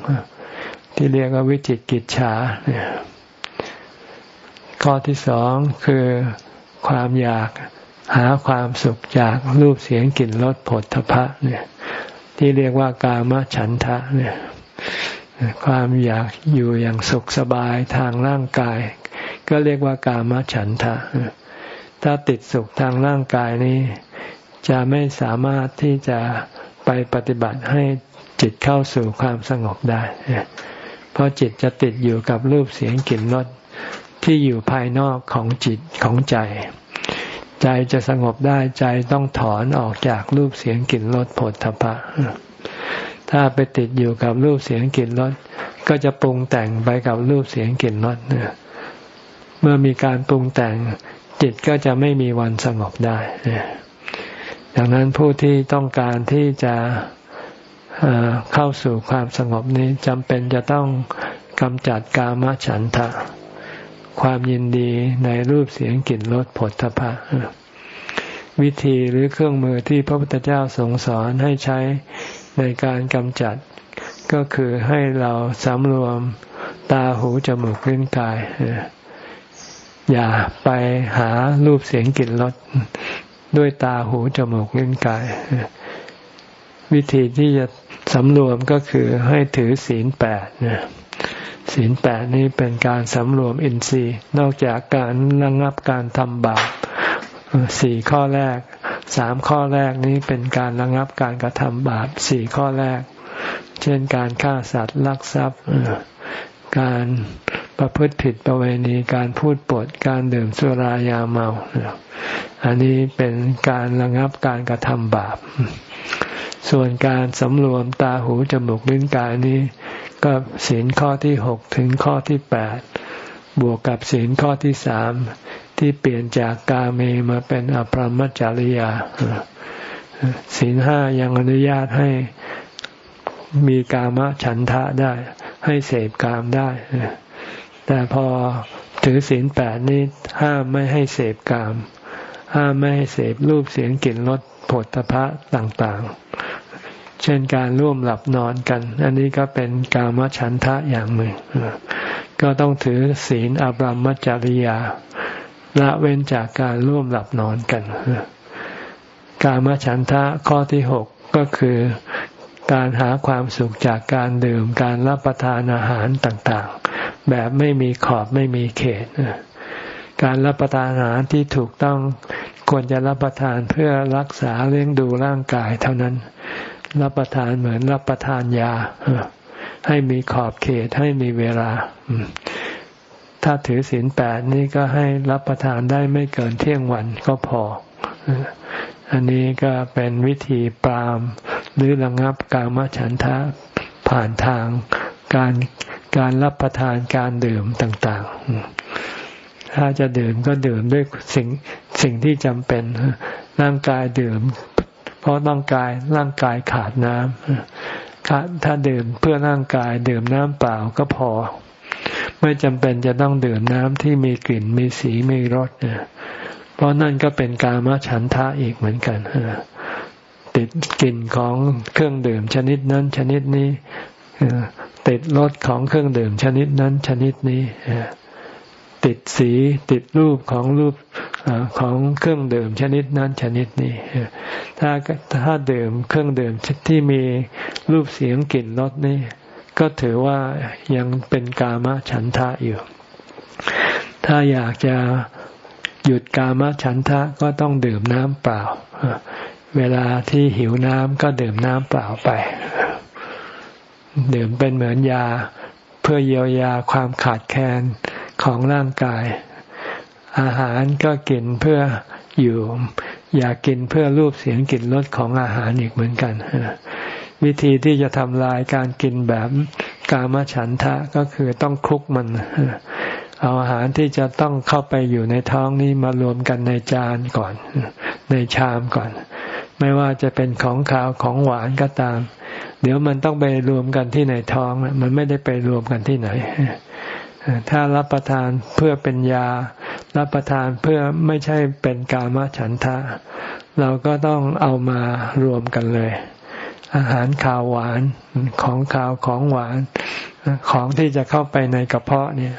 ที่เรียกว่าวิจิตกิจฉาเนี่ย ข้อที่สองคือความอยากหาความสุขจากรูปเสียงกลิ่นรสผลทพะเนี่ย ที่เรียกว่ากามฉันทะเนี่ย ความอยากอยู่อย่างสุขสบายทางร่างกาย ก็เรียกว่ากามฉันทะ ถ้าติดสุขทางร่างกายนี้ จะไม่สามารถที่จะไปปฏิบัติให้จิตเข้าสู่ความสงบได้ เพราะจิตจะติดอยู่กับรูปเสียงกลิ่นรส ที่อยู่ภายนอกของจิตของใจ ใจจะสงบได้ใจต้องถอนออกจากรูปเสียงกลิ่นรสผลทพะ ถ้าไปติดอยู่กับรูปเสียงกลิ่นรสก็จะปรุงแต่งไปกับรูปเสียงกลิ่นรสเมื่อมีการปรุงแต่งจิตก็จะไม่มีวันสงบได้ดังนั้นผู้ที่ต้องการที่จะเข้าสู่ความสงบนี้จำเป็นจะต้องกำจัดกามฉันทะ ความยินดีในรูปเสียงกลิ่นรสผลทพะวิธีหรือเครื่องมือที่พระพุทธเจ้าทรงสอนให้ใช้ในการกำจัด ก็คือให้เราสำรวมตาหูจมูกลิ้นกาย อย่าไปหารูปเสียงกลิ่นรสด้วยตาหูจมูกลิ้นกาย วิธีที่จะสำรวมก็คือให้ถือศีลแปดนะ ศีลแปดนี้เป็นการสำรวมอินทรีย์ นอกจากการระงับการทำบาปสี่ข้อแรกสามข้อแรกนี้เป็นการระงับการกระทำบาปสี่ข้อแรก เช่นการฆ่าสัตว์ลักทรัพย์การประพฤติผิดประเวณีการพูดปดการดื่มสุรายาเมา อันนี้เป็นการระงับการกระทำบาป ส่วนการสำรวมตาหูจมูกลิ้นกายนี้ ก็ศีลข้อที่หกถึงข้อที่แปดบวกกับศีลข้อที่สามที่เปลี่ยนจากกาเมมาเป็นอภรมจริยาศีลห้ายังอนุญาตให้มีกามฉันทะได้ ให้เสพกามได้ แต่พอถือศีลแปดนี้ห้ามไม่ให้เสพกาม ห้ามไม่ให้เสพรูปเสียงกลิ่นรสผลตภะต่างๆ เช่นการร่วมหลับนอนกัน อันนี้ก็เป็นกามฉันทะอย่างหนึ่ง ก็ต้องถือศีลอบรมจริยาละเว้นจากการร่วมหลับนอนกัน กามฉันทะข้อที่หกก็คือการหาความสุขจากการดื่มการรับประทานอาหารต่างๆ แบบไม่มีขอบไม่มีเขต การรับประทานอาหารที่ถูกต้องควรจะรับประทานเพื่อรักษาเลี้ยงดูร่างกายเท่านั้น รับประทานเหมือนรับประทานยาให้มีขอบเขตให้มีเวลา ถ้าถือศีลแปดนี่ก็ให้รับประทานได้ไม่เกินเที่ยงวันก็พอ อันนี้ก็เป็นวิธีปรามหรือระงับกามฉันทะผ่านทางการการรับประทานการดื่มต่างๆ ถ้าจะดื่มก็ดื่มด้วยสิ่งสิ่งที่จำเป็น ร่างกายดื่ม เพราะร่างกายร่างกายขาดน้ำถ้าดื่มเพื่อร่างกายดื่มน้ำเปล่าก็พอ ไม่จำเป็นจะต้องดื่มน้ำที่มีกลิ่นมีสีมีรสเพราะนั่นก็เป็นกามฉันทะอีกเหมือนกันติดกลิ่นของเครื่องดื่มชนิดนั้นชนิดนี้ติดรสของเครื่องดื่มชนิดนั้นชนิดนี้ ติดสีติดรูปของรูปของเครื่องดื่มชนิดนั้นชนิดนี้ถ้าถ้าดื่มเครื่องดื่มที่มีรูปเสียงกลิ่นรสนี่ก็ถือว่ายังเป็นกามฉันทะอยู่ ถ้าอยากจะหยุดกามฉันทะก็ต้องดื่มน้ำเปล่า เวลาที่หิวน้ำก็ดื่มน้ำเปล่าไป ดื่มเป็นเหมือนยาเพื่อเยียวยาความขาดแคลน ของร่างกาย อาหารก็กินเพื่ออยู่ อยากกินเพื่อรูปเสียงกลิ่นรสของอาหารอีกเหมือนกันวิธีที่จะทำลายการกินแบบกามฉันทะก็คือต้องคลุกมันเอาอาหารที่จะต้องเข้าไปอยู่ในท้องนี้มารวมกันในจานก่อน ในชามก่อน ไม่ว่าจะเป็นของขาวของหวานก็ตาม เดี๋ยวมันต้องไปรวมกันที่ในท้อง มันไม่ได้ไปรวมกันที่ไหน ถ้ารับประทานเพื่อเป็นยา รับประทานเพื่อไม่ใช่เป็นกามฉันทะ เราก็ต้องเอามารวมกันเลย อาหารขาวหวานของขาวของหวาน ของที่จะเข้าไปในกระเพาะเนี่ย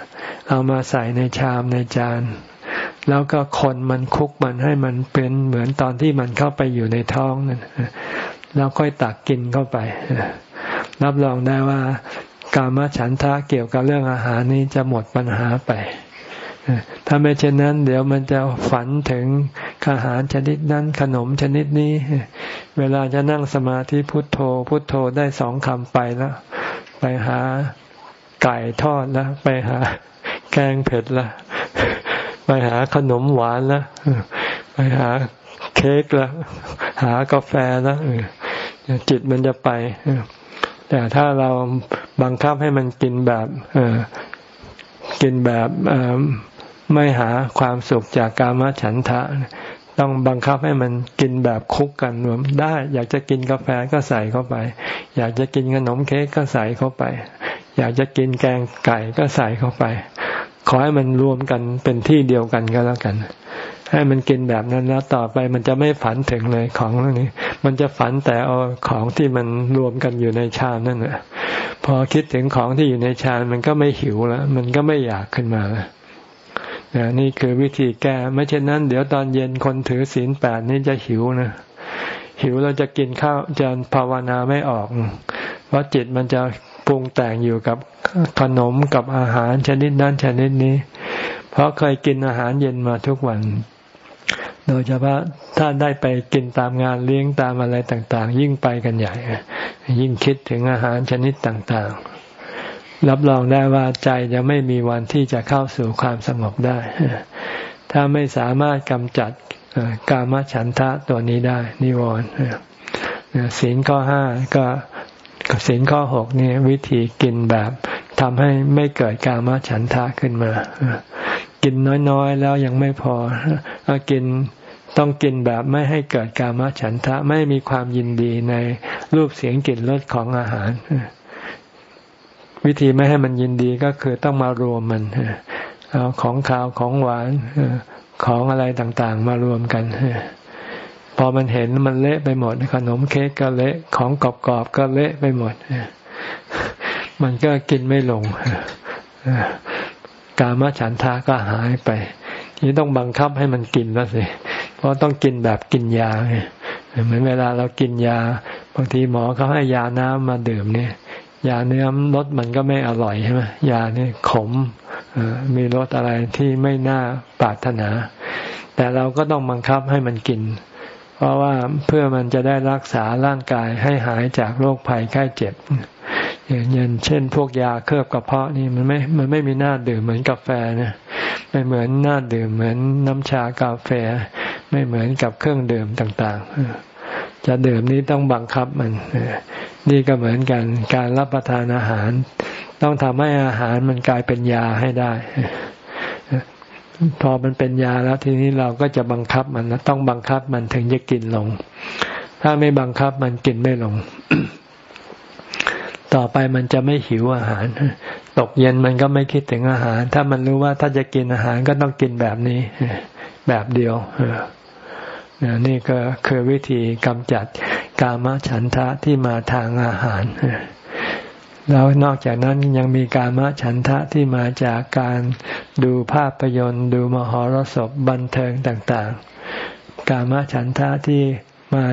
เอามาใส่ในชามในจาน แล้วก็คนมันคุกมันให้มันเป็นเหมือนตอนที่มันเข้าไปอยู่ในท้องนั่นแล้วค่อยตักกินเข้าไป รับรองได้ว่า กามฉันทะเกี่ยวกับเรื่องอาหารนี้จะหมดปัญหาไป ถ้าไม่เช่นนั้น เดี๋ยวมันจะฝันถึงอาหารชนิดนั้นขนมชนิดนี้ เวลาจะนั่งสมาธิพุทโธ พุทโธได้สองคำไปแล้ว ไปหาไก่ทอดแล้วไปหาแกงเผ็ดละไปหาขนมหวานล้วไปหาเค้กล้วหากาแฟแล้วจิตมันจะไป แต่ถ้าเราบังคับให้มันกินแบบกินแบบไม่หาความสุขจากกามฉันทะ ต้องบังคับให้มันกินแบบคุกกันรวมได้ อยากจะกินกาแฟก็ใส่เข้าไป อยากจะกินขนมเค้กก็ใส่เข้าไป อยากจะกินแกงไก่ก็ใส่เข้าไป ขอให้มันรวมกันเป็นที่เดียวกันก็แล้วกัน ให้มันกินแบบนั้นแล้วต่อไปมันจะไม่ฝันถึงเลยของเรื่องนี้ มันจะฝันแต่เอาของที่มันรวมกันอยู่ในชามนั่นแหละพอคิดถึงของที่อยู่ในชามมันก็ไม่หิวแล้วมันก็ไม่อยากขึ้นมาแล้วนี่คือวิธีแก้ไม่เช่นนั้น เดี๋ยวตอนเย็นคนถือศีลแปดนี่จะหิวนะหิวเราจะกินข้าวจะภาวนาไม่ออก เพราะจิตมันจะปรุงแต่งอยู่กับขนมกับอาหารชนิดนั้นชนิดนี้ เพราะเคยกินอาหารเย็นมาทุกวัน โดยเฉพาะถ้าได้ไปกินตามงานเลี้ยงตามอะไรต่าง ๆ ยิ่งไปกันใหญ่ ยิ่งคิดถึงอาหารชนิดต่างๆ รับรองได้ว่าใจจะไม่มีวันที่จะเข้าสู่ความสงบได้ ถ้าไม่สามารถกำจัดกามฉันทะตัวนี้ได้ นิวรณ์ศีลข้อห้าก็ศีลข้อหกนี่วิธีกินแบบทำให้ไม่เกิดกามฉันทะขึ้นมา กินน้อยๆ แล้วยังไม่พอกินต้องกินแบบไม่ให้เกิดกามฉันทะไม่มีความยินดีในรูปเสียงกลิ่นรสของอาหาร วิธีไม่ให้มันยินดีก็คือต้องมารวมมันเอาของขาวของหวานของอะไรต่างๆ มารวมกันพอมันเห็นมันเละไปหมด ขนมเค้กก็เละของกรอบๆก็เละไปหมดมันก็กินไม่ลง กามฉันทาก็หายไปนี่ต้องบังคับให้มันกินแล้วสิ เพราะต้องกินแบบกินยาเหมือนเวลาเรากินยา บางทีหมอเขาให้ยาน้ำมาดื่มเนี่ย ยาเนื้อรสมันก็ไม่อร่อยใช่ไหมยาเนี่ยขมมีรสอะไรที่ไม่น่าปรารถนา แต่เราก็ต้องบังคับให้มันกิน เพราะว่าเพื่อมันจะได้รักษาร่างกายให้หายจากโรคภัยไข้เจ็บ อย่างเช่น พวกยาเคลือบกระเพาะนี่มันไม่มันไม่มีหน้าดื่มเหมือนกาแฟนะไม่เหมือนหน้าดื่มเหมือนน้ำชากาแฟ ไม่เหมือนกับเครื่องดื่มต่างๆ จะดื่มนี้ต้องบังคับมันนี่ก็เหมือนกันการรับประทานอาหาร ต้องทำให้อาหารมันกลายเป็นยาให้ได้พอมันเป็นยาแล้วทีนี้เราก็จะบังคับมันต้องบังคับมันถึงจะกินลง ถ้าไม่บังคับมันกินไม่ลง ต่อไปมันจะไม่หิวอาหาร ตกเย็นมันก็ไม่คิดถึงอาหาร ถ้ามันรู้ว่าถ้าจะกินอาหารก็ต้องกินแบบนี้ แบบเดียวนี่ก็คือวิธีกำจัดกามฉันทะที่มาทางอาหาร แล้วนอกจากนั้นยังมีกามฉันทะที่มาจากการดูภาพยนตร์ ดูมหรสพบันเทิงต่าง ๆ กามฉันทะที่ มา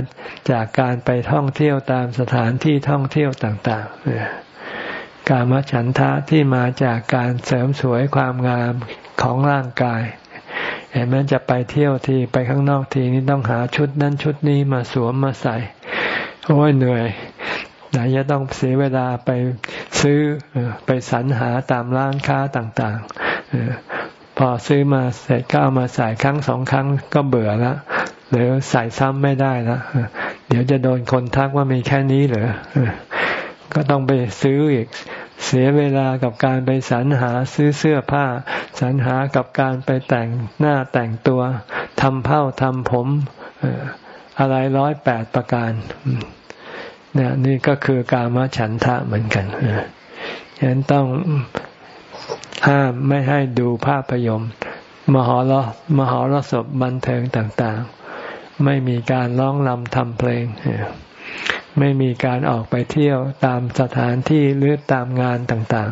จากการไปท่องเที่ยวตามสถานที่ท่องเที่ยวต่างๆ การมฉันทะที่มาจากการเสริมสวยความงามของร่างกาย เห็นไหมจะไปเที่ยวทีไปข้างนอกทีนี้ต้องหาชุดนั้นชุดนี้มาสวมมาใส่ โอ้ยเหนื่อยไหนจะต้องเสียเวลาไปซื้อไปสรรหาตามร้านค้าต่างๆพอซื้อมาเสร็จก็เอามาใส่ครั้งสองครั้งก็เบื่อแล้ว หรือใส่ซ้ำไม่ได้แล้วเดี๋ยวจะโดนคนทักว่ามีแค่นี้เหรอก็ต้องไปซื้ออีก เสียเวลากับการไปสรรหาซื้อเสื้อผ้า สรรหากับการไปแต่งหน้าแต่งตัวทำเผ้าทำผมอะไรร้อยแปดประการนี่ยนี่ก็คือกามฉันทะเหมือนกันฉะนั้นต้องห้ามไม่ให้ดูภาพยนตร์มหรมหรสพบันเทิงต่างๆ ไม่มีการร้องรำทำเพลง ไม่มีการออกไปเที่ยวตามสถานที่หรือตามงานต่าง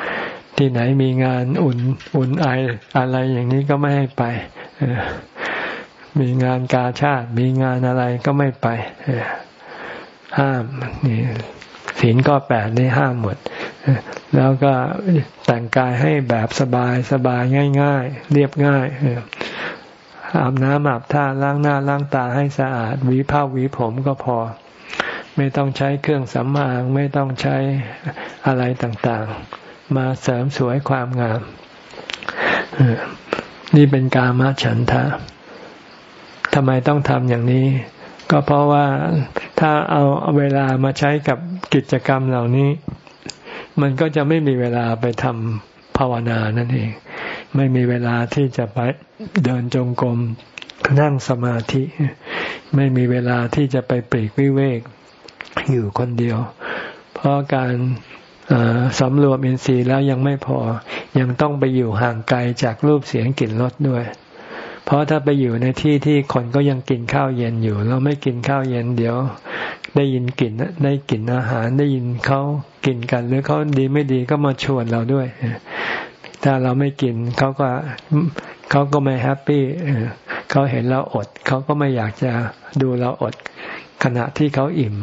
ๆ ที่ไหนมีงานอุ่นอุ่นไออะไรอย่างนี้ก็ไม่ให้ไป มีงานกาชาติ มีงานอะไรก็ไม่ไป ห้ามนี่ศีลก็แปดนี่ห้ามหมด แล้วก็แต่งกายให้แบบสบายสบายง่าย ๆ เรียบง่าย อาบน้ำอาบท่าล้างหน้าล้างตาให้สะอาดหวีผ้าหวีผมก็พอ ไม่ต้องใช้เครื่องสำอางไม่ต้องใช้อะไรต่างๆ มาเสริมสวยความงาม นี่เป็นกามฉันทะทำไมต้องทำอย่างนี้ ก็เพราะว่าถ้าเอาเวลามาใช้กับกิจกรรมเหล่านี้ มันก็จะไม่มีเวลาไปทำภาวนานั่นเอง ไม่มีเวลาที่จะไปเดินจงกรมนั่งสมาธิ ไม่มีเวลาที่จะไปปรีกวิเวกอยู่คนเดียว เพราะการสำรวมอินทรีย์แล้วยังไม่พอ ยังต้องไปอยู่ห่างไกลจากรูปเสียงกลิ่นรสด้วย เพราะถ้าไปอยู่ในที่ที่คนก็ยังกินข้าวเย็นอยู่ เราไม่กินข้าวเย็นเดี๋ยว ได้ยินกลิ่นได้กลิ่นอาหารได้ยินเขากินกัน หรือเขาดีไม่ดีก็มาชวนเราด้วย ถ้าเราไม่กินเขาก็เขาก็ไม่แฮปปี้เขาเห็นเราอด เขาก็ไม่อยากจะดูเราอดขณะที่เขาอิ่ม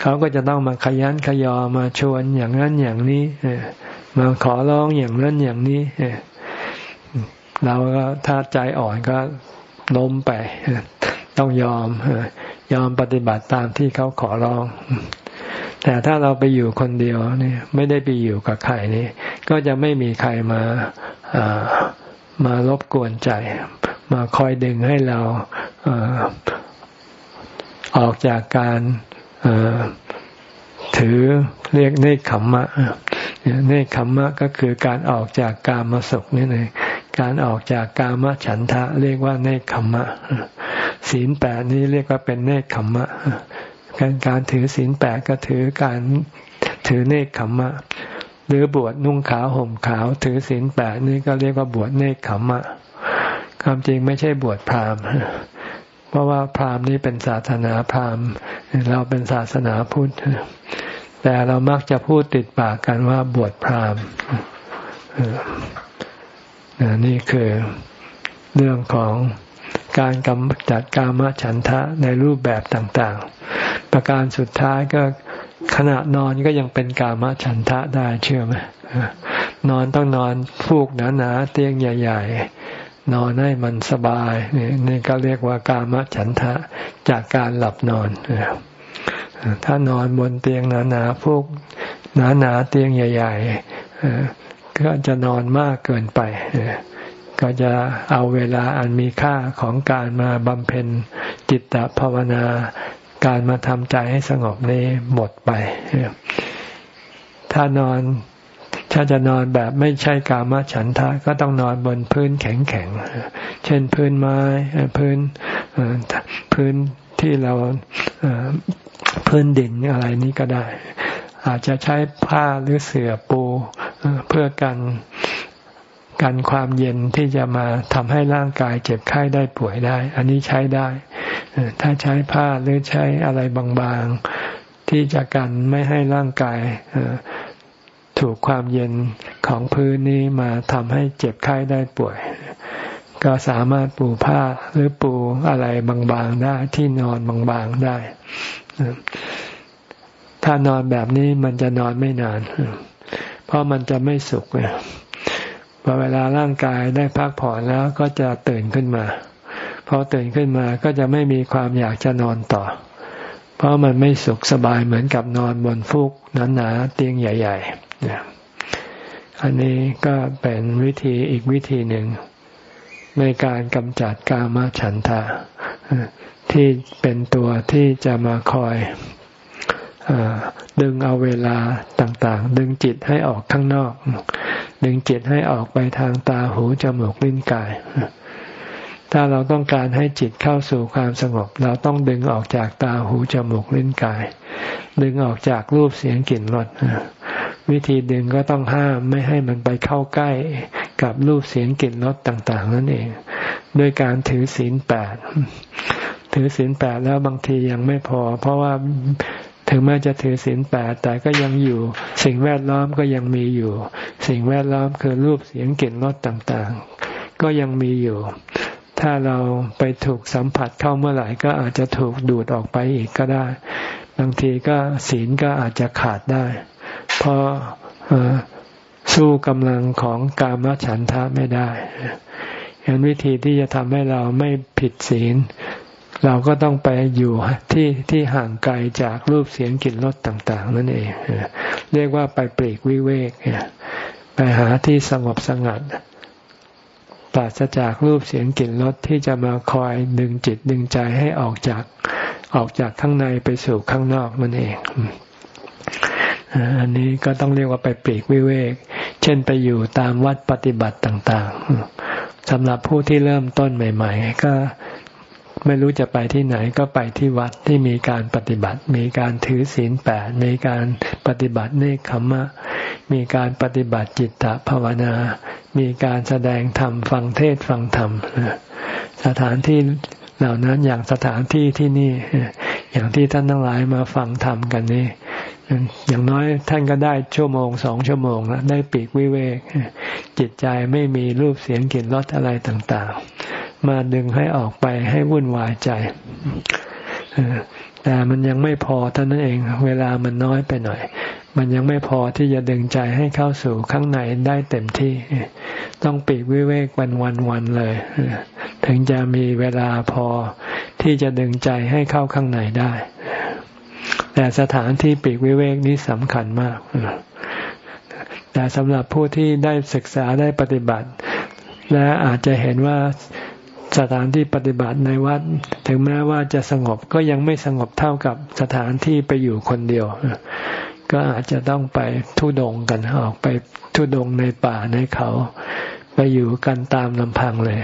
เขาก็จะต้องมาขยันขยอมาชวนอย่างนั้นอย่างนี้มาขอร้องอย่างนั้นอย่างนี้เราก็ถ้าใจอ่อนก็ล้มไปต้องยอมยอมปฏิบัติตามที่เขาขอร้อง แต่ถ้าเราไปอยู่คนเดียวนี่ไม่ได้ไปอยู่กับใครนี่ก็จะไม่มีใครมามารบกวนใจ มาคอยดึงให้เราออกจากการถือเรียกเนคขมมะเนคขมมะก็คือการออกจากกามสุขนี่เองการออกจากกามฉันทะ เรียกว่าเนคขมมะศีลแปดนี้เรียกว่าเป็นเนคขมมะ การการถือศีลแปดก็ถือการถือเนคขมมะ หรือบวชนุ่งขาวห่มขาว ถือศีลแปดนี่ก็เรียกว่าบวชเนคขมมะ ความจริงไม่ใช่บวชพราหมณ์เพราะว่าพราหมณ์นี้เป็นศาสนาพราหมณ์เราเป็นศาสนาพุทธแต่เรามักจะพูดติดปากกันว่าบวชพราหมณ์นี่คือเรื่องของ การกำจัดกามฉันทะในรูปแบบต่างๆ ประการสุดท้ายก็ขณะนอนก็ยังเป็นกามฉันทะได้เชื่อไหมนอนต้องนอนฟูกหนาๆเตียงใหญ่ ๆ นอนให้มันสบายนี่ก็เรียกว่ากามฉันทะจากการหลับนอนถ้านอนบนเตียงหนาๆฟูกหนาๆเตียงใหญ่ ๆก็จะนอนมากเกินไป ก็จะเอาเวลาอันมีค่าของการมาบำเพ็ญจิตตภาวนา การมาทำใจให้สงบนี้หมดไป ถ้านอนถ้าจะนอนแบบไม่ใช่กามฉันทะก็ต้องนอนบนพื้นแข็งๆ เช่นพื้นไม้พื้นพื้นที่เราพื้นดินอะไรนี้ก็ได้ อาจจะใช้ผ้าหรือเสื่อปูเพื่อกัน กันความเย็นที่จะมาทำให้ร่างกายเจ็บไข้ได้ป่วยได้ อันนี้ใช้ได้ ถ้าใช้ผ้าหรือใช้อะไรบางๆ ที่จะกันไม่ให้ร่างกายถูกความเย็นของพื้นนี้มาทำให้เจ็บไข้ได้ป่วย ก็สามารถปูผ้าหรือปูอะไรบางๆได้ที่นอนบางๆได้ ถ้านอนแบบนี้มันจะนอนไม่นาน เพราะมันจะไม่สุขเลย พอเวลาร่างกายได้พักผ่อนแล้วก็จะตื่นขึ้นมาพอตื่นขึ้นมาก็จะไม่มีความอยากจะนอนต่อ เพราะมันไม่สุขสบายเหมือนกับนอนบนฟูกหนาๆเตียงใหญ่ๆอันนี้ก็เป็นวิธีอีกวิธีหนึ่งในการกำจัดกามฉันทะที่เป็นตัวที่จะมาคอย ดึงเอาเวลาต่างๆ ดึงจิตให้ออกข้างนอก ดึงจิตให้ออกไปทางตาหูจมูกลิ้นกาย ถ้าเราต้องการให้จิตเข้าสู่ความสงบ เราต้องดึงออกจากตาหูจมูกลิ้นกาย ดึงออกจากรูปเสียงกลิ่นรสวิธีดึงก็ต้องห้ามไม่ให้มันไปเข้าใกล้กับรูปเสียงกลิ่นรสต่าง ๆ นั่นเอง ด้วยการถือศีลแปดถือศีลแปดแล้วบางทียังไม่พอ เพราะว่า ถึงแม้จะถือศีลแปดแต่ก็ยังอยู่ สิ่งแวดล้อมก็ยังมีอยู่ สิ่งแวดล้อมคือรูปเสียงกลิ่นรสต่างๆ ก็ยังมีอยู่ ถ้าเราไปถูกสัมผัสเข้าเมื่อไหร่ก็อาจจะถูกดูดออกไปอีกก็ได้ บางทีก็ศีลก็อาจจะขาดได้ เพราะสู้กำลังของกามฉันทะไม่ได้ยันวิธีที่จะทำให้เราไม่ผิดศีล เราก็ต้องไปอยู่ที่ที่ห่างไกลจากรูปเสียงกลิ่นรสต่าง ๆ นั่นเองเรียกว่าไปปลีกวิเวกไปหาที่สงบสงัดปราศจากรูปเสียงกลิ่นรสที่จะมาคอยดึงจิตดึงใจให้ออกจากออกจากข้างในไปสู่ข้างนอกนั่นเองอันนี้ก็ต้องเรียกว่าไปปลีกวิเวก เช่นไปอยู่ตามวัดปฏิบัติต่าง ๆสำหรับผู้ที่เริ่มต้นใหม่ ๆ ก็ ไม่รู้จะไปที่ไหนก็ไปที่วัดที่มีการปฏิบัติ มีการถือศีลแปดมีการปฏิบัติเนคขมะ มีการปฏิบัติจิตตภาวนา มีการแสดงธรรมฟังเทศฟังธรรมสถานที่เหล่านั้นอย่างสถานที่ที่นี่ อย่างที่ท่านทั้งหลายมาฟังธรรมกันนี่อย่างน้อยท่านก็ได้ชั่วโมงสองชั่วโมงแล้วได้ปีกวิเวกจิตใจไม่มีรูปเสียงกลิ่นรสอะไรต่างๆ มาดึงให้ออกไปให้วุ่นวายใจแต่มันยังไม่พอเท่านั้นเอง เวลามันน้อยไปหน่อย มันยังไม่พอที่จะดึงใจให้เข้าสู่ข้างในได้เต็มที่ ต้องปีกวิเวกวันวันวันเลย ถึงจะมีเวลาพอที่จะดึงใจให้เข้าข้างในได้ แต่สถานที่ปีกวิเวกนี้สำคัญมาก แต่สำหรับผู้ที่ได้ศึกษาได้ปฏิบัติ และอาจจะเห็นว่า สถานที่ปฏิบัติในวัด ถึงแม้ว่าจะสงบก็ยังไม่สงบเท่ากับสถานที่ไปอยู่คนเดียว ก็อาจจะต้องไปทุดงกันออกไปทุดงในป่าในเขา ไปอยู่กันตามลำพังเลย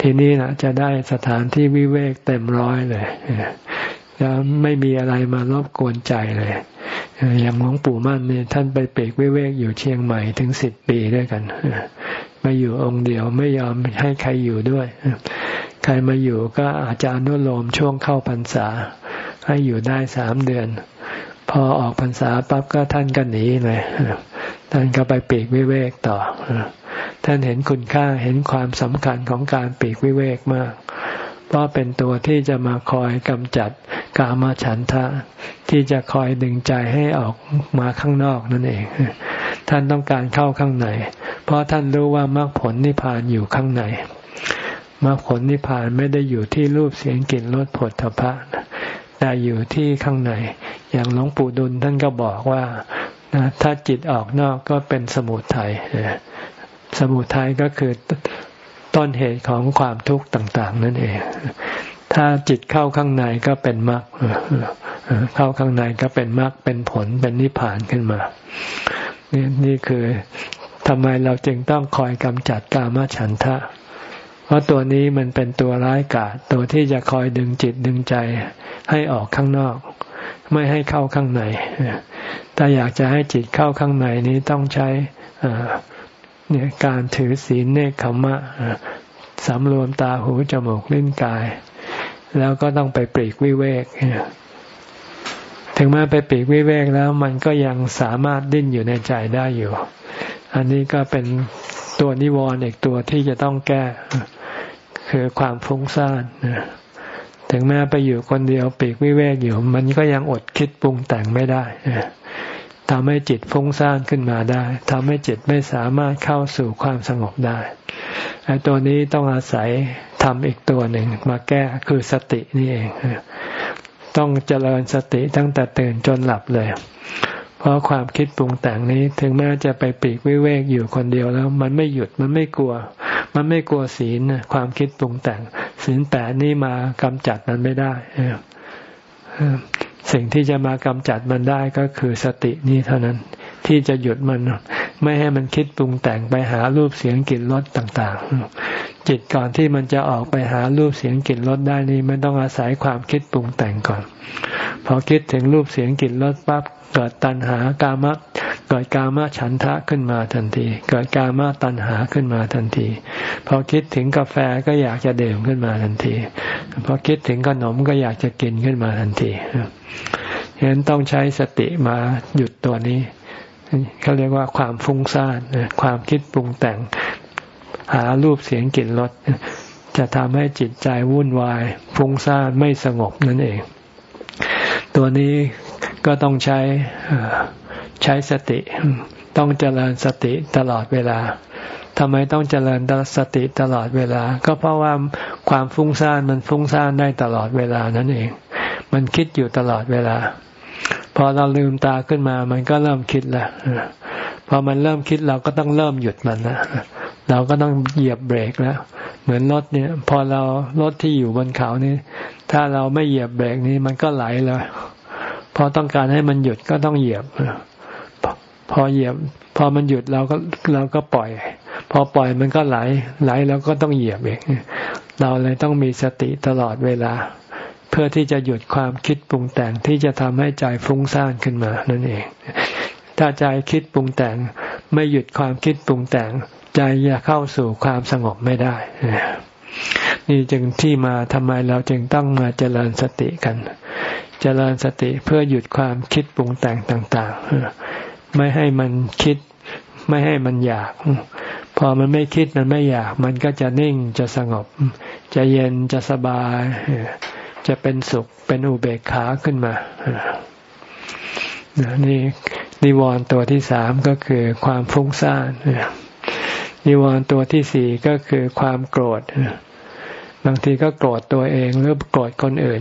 ทีนี้นะจะได้สถานที่วิเวกเต็มร้อยเลยจะไม่มีอะไรมารบกวนใจเลยอย่างหลวงปู่มั่นเนี่ยท่านไปเปกวิเวกอยู่เชียงใหม่ถึงสิบปีด้วยกัน มาอยู่องค์เดียวไม่ยอมให้ใครอยู่ด้วย ใครมาอยู่ก็อาจารย์นุโลมช่วงเข้าพรรษา ให้อยู่ได้สามเดือน พอออกพรรษาปั๊บก็ท่านก็หนีเลยท่านก็ไปปีกวิเวกต่อท่านเห็นคุณค่าเห็นความสำคัญของการปีกวิเวกมาก เพราะเป็นตัวที่จะมาคอยกำจัดกามฉันทะ ที่จะคอยดึงใจให้ออกมาข้างนอกนั่นเอง ท่านต้องการเข้าข้างใน เพราะท่านรู้ว่ามรรคผลนิพพานอยู่ข้างในมรรคผลนิพพานไม่ได้อยู่ที่รูปเสียงกลิ่นรสผลทพะแต่อยู่ที่ข้างใน อย่างหลวงปู่ดุลท่านก็บอกว่าถ้าจิตออกนอกก็เป็นสมุทยัยสมุทัยก็คือต้นเหตุของความทุกข์ต่าง ๆ นั่นเอง ถ้าจิตเข้าข้างในก็เป็นมรรคเข้าข้างในก็เป็นมรรคเป็นผลเป็นนิพพานขึ้นมา นี่นี่คือทำไมเราจึงต้องคอยกำจัดกามฉันทะ เพราะตัวนี้มันเป็นตัวร้ายกาจตัวที่จะคอยดึงจิตดึงใจให้ออกข้างนอก ไม่ให้เข้าข้างในถ้าอยากจะให้จิตเข้าข้างในนี้ต้องใช้เนี่ยการถือศีลเนคขมะสำรวมตาหูจมูกลิ้นกาย แล้วก็ต้องไปปรีกวิเวก ถึงแม้ไปปีกวิเวกแล้วมันก็ยังสามารถดิ้นอยู่ในใจได้อยู่ อันนี้ก็เป็นตัวนิวรณ์อีกตัวที่จะต้องแก้ คือความฟุ้งซ่านถึงแม้ไปอยู่คนเดียวปีกวิเวกอยู่ มันก็ยังอดคิดปรุงแต่งไม่ได้ทำให้จิตฟุ้งซ่านขึ้นมาได้ทำให้จิตไม่สามารถเข้าสู่ความสงบได้ไอ้ตัวนี้ต้องอาศัยทำอีกตัวหนึ่งมาแก้คือสตินี่เอง ต้องเจริญสติตั้งแต่ตื่นจนหลับเลย เพราะความคิดปรุงแต่งนี้ถึงแม้จะไปปีกวิเวกอยู่คนเดียวแล้ว มันไม่หยุดมันไม่กลัว มันไม่กลัวศีลความคิดปรุงแต่ง ศีลแปดนี่มากำจัดมันไม่ได้สิ่งที่จะมากำจัดมันได้ก็คือสตินี้เท่านั้น ที่จะหยุดมัน ไม่ให้มันคิดปรุงแต่งไปหารูปเสียงกลิ่นรสต่างๆ จิตก่อนที่มันจะออกไปหารูปเสียงกลิ่นรสได้นี่มันต้องอาศัยความคิดปรุงแต่งก่อน พอคิดถึงรูปเสียงกลิ่นรสปั๊บเกิดตัณหากามะเกิดกามฉันทะขึ้นมาทันที เกิดกามตัณหาขึ้นมาทันที พอคิดถึงกาแฟก็อยากจะดื่มขึ้นมาทันที พอคิดถึงขนมก็อยากจะกินขึ้นมาทันทีฉะนั้นต้องใช้สติมาหยุดตัวนี้ เขาเรียกว่าความฟุ้งซ่านความคิดปรุงแต่ง หารูปเสียงกลิ่นรสจะทำให้จิตใจวุ่นวาย ฟุ้งซ่านไม่สงบนั่นเอง ตัวนี้ก็ต้องใช้ใช้สติ ต้องเจริญสติตลอดเวลาทำไมต้องเจริญสติตลอดเวลา ก็เพราะว่าความฟุ้งซ่านมันฟุ้งซ่านได้ตลอดเวลานั่นเอง มันคิดอยู่ตลอดเวลา พอเราลืมตาขึ้นมา มันก็เริ่มคิดแล้วพอมันเริ่มคิดเราก็ต้องเริ่มหยุดมันนะเราก็ต้องเหยียบเบรกแล้ว เหมือนรถเนี่ย พอเรารถที่อยู่บนเขานี่ ถ้าเราไม่เหยียบเบรกนี้มันก็ไหลเลยพอต้องการให้มันหยุดก็ต้องเหยียบพอเหยียบ พอมันหยุดเราก็เราก็ปล่อย พอปล่อยมันก็ไหล ไหลแล้วก็ต้องเหยียบเองเราเลยต้องมีสติตลอดเวลา พื่อที่จะหยุดความคิดปรุงแต่งที่จะทำให้ใจฟุ้งซ่านขึ้นมานั่นเอง ถ้าใจคิดปรุงแต่ง ไม่หยุดความคิดปรุงแต่ง ใจจะเข้าสู่ความสงบไม่ได้ นี่จึงที่มาทำไมเราจึงต้องมาเจริญสติกัน เจริญสติเพื่อหยุดความคิดปรุงแต่งต่าง ๆ ไม่ให้มันคิดไม่ให้มันอยาก พอมันไม่คิดมันไม่อยาก มันก็จะนิ่งจะสงบ จะเย็นจะสบาย จะเป็นสุขเป็นอุเบกขาขึ้นมานี่นิวรณ์ตัวที่สามก็คือความฟุ้งซ่านนิวรณ์ตัวที่สี่ก็คือความโกรธบางทีก็โกรธตัวเองหรือโกรธคนอื่น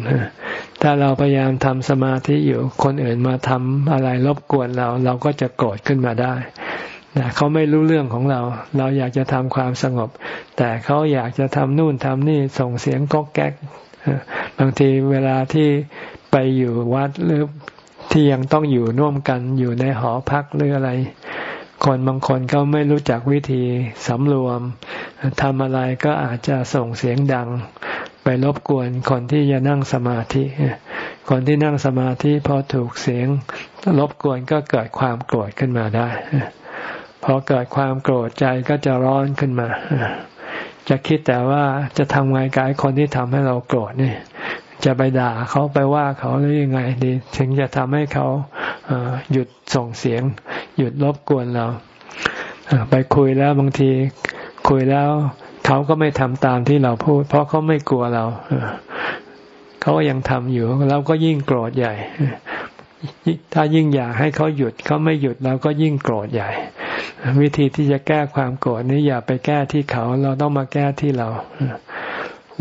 ถ้าเราพยายามทำสมาธิอยู่คนอื่นมาทำอะไรรบกวนเรา เราก็จะโกรธขึ้นมาได้เขาไม่รู้เรื่องของเรา เราอยากจะทำความสงบ แต่เขาอยากจะทำนู่นทำนี่ส่งเสียงก๊อกแก๊ก บางทีเวลาที่ไปอยู่วัดหรือที่ยังต้องอยู่ร่วมกันอยู่ในหอพักหรืออะไร คนบางคนก็ไม่รู้จักวิธีสำรวมทำอะไรก็อาจจะส่งเสียงดัง ไปรบกวนคนที่จะนั่งสมาธิ คนที่นั่งสมาธิพอถูกเสียงรบกวนก็เกิดความโกรธขึ้นมาได้พอเกิดความโกรธใจก็จะร้อนขึ้นมา จะคิดแต่ว่าจะทำไงกับคนที่ทำให้เราโกรธนี่จะไปด่าเขาไปว่าเขาหรือยังไงดี ถึงจะทำให้เขาหยุดส่งเสียง หยุดรบกวนเราไปคุยแล้วบางทีคุยแล้วเขาก็ไม่ทำตามที่เราพูด เพราะเขาไม่กลัวเราเขาก็ยังทำอยู่เราก็ยิ่งโกรธใหญ่ ถ้ายิ่งอยากให้เขาหยุดเขาไม่หยุดเราก็ยิ่งโกรธใหญ่ วิธีที่จะแก้ความโกรธนี้อย่าไปแก้ที่เขา เราต้องมาแก้ที่เรา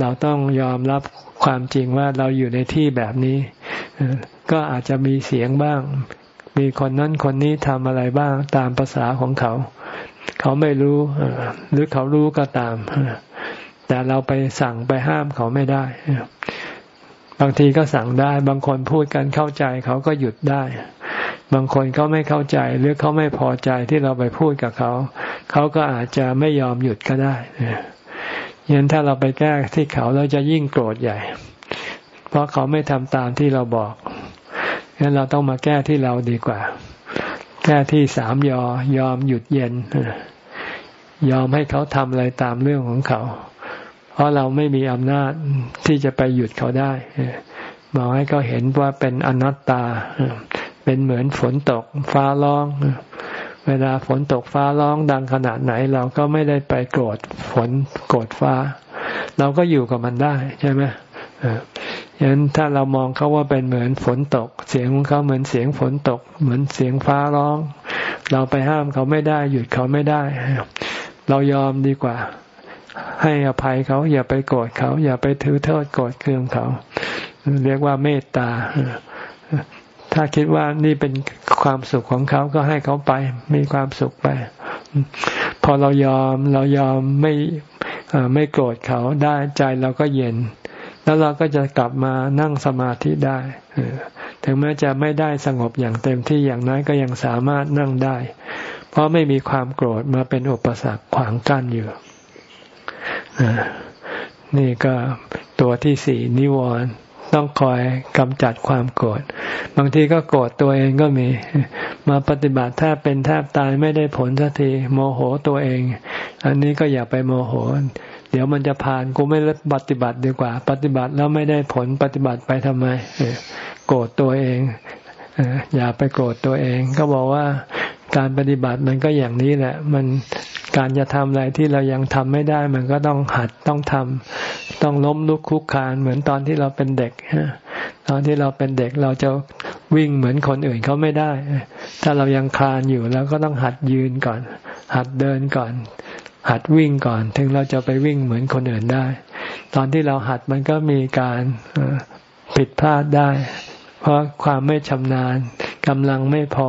เราต้องยอมรับความจริงว่าเราอยู่ในที่แบบนี้ ก็อาจจะมีเสียงบ้าง มีคนนั้นคนนี้ทำอะไรบ้างตามภาษาของเขา เขาไม่รู้หรือเขารู้ก็ตามแต่เราไปสั่งไปห้ามเขาไม่ได้ บางทีก็สั่งได้ บางคนพูดกันเข้าใจเขาก็หยุดได้ บางคนเขาไม่เข้าใจหรือเขาไม่พอใจที่เราไปพูดกับเขา เขาก็อาจจะไม่ยอมหยุดก็ได้ยันถ้าเราไปแก้ที่เขาเราจะยิ่งโกรธใหญ่ เพราะเขาไม่ทำตามที่เราบอกงั้นเราต้องมาแก้ที่เราดีกว่า แก้ที่สามยอยอมหยุดเย็นยอมให้เขาทำอะไรตามเรื่องของเขา เพราะเราไม่มีอำนาจที่จะไปหยุดเขาได้บอกให้เขาเห็นว่าเป็นอนัตตา เป็นเหมือนฝนตกฟ้าร้อง เวลาฝนตกฟ้าร้องดังขนาดไหน เราก็ไม่ได้ไปโกรธฝนโกรธฟ้า เราก็อยู่กับมันได้ใช่ไหมฉะนั้นถ้าเรามองเขาว่าเป็นเหมือนฝนตก เสียงของเขาเหมือนเสียงฝนตก เหมือนเสียงฟ้าร้อง เราไปห้ามเขาไม่ได้ หยุดเขาไม่ได้ เรายอมดีกว่า ให้อภัยเขา อย่าไปโกรธเขา อย่าไปถือโทษโกรธเคืองเขา เรียกว่าเมตตา ถ้าคิดว่านี่เป็นความสุขของเขาก็ให้เขาไป มีความสุขไป พอเรายอมเรายอมไม่ไม่โกรธเขาได้ใจเราก็เย็น แล้วเราก็จะกลับมานั่งสมาธิได้ถึงแม้จะไม่ได้สงบอย่างเต็มที่อย่างน้อยก็ยังสามารถนั่งได้ เพราะไม่มีความโกรธมาเป็นอุปสรรคขวางกั้นอยู่ นี่ก็ตัวที่สี่นิวรณ์ต้องคอยกำจัดความโกรธ บางทีก็โกรธตัวเองก็มี มาปฏิบัติแทบเป็นแทบตายไม่ได้ผลสักทีโมโหตัวเอง อันนี้ก็อย่าไปโมโห เดี๋ยวมันจะผ่านกูไม่ปฏิบัติดีกว่า ปฏิบัติแล้วไม่ได้ผลปฏิบัติไปทำไมโกรธตัวเองอย่าไปโกรธตัวเอง ก็บอกว่า การปฏิบัติมันก็อย่างนี้แหละ มันการจะทำอะไรที่เรายังทำไม่ได้ มันก็ต้องหัดต้องทำต้องล้มลุกคุกคานเหมือนตอนที่เราเป็นเด็กตอนที่เราเป็นเด็กเราจะวิ่งเหมือนคนอื่นเขาไม่ได้ ถ้าเรายังคลานอยู่เราก็ต้องหัดยืนก่อน หัดเดินก่อน หัดวิ่งก่อน ถึงเราจะไปวิ่งเหมือนคนอื่นได้ ตอนที่เราหัดมันก็มีการผิดพลาดได้ เพราะความไม่ชำนาญกำลังไม่พอ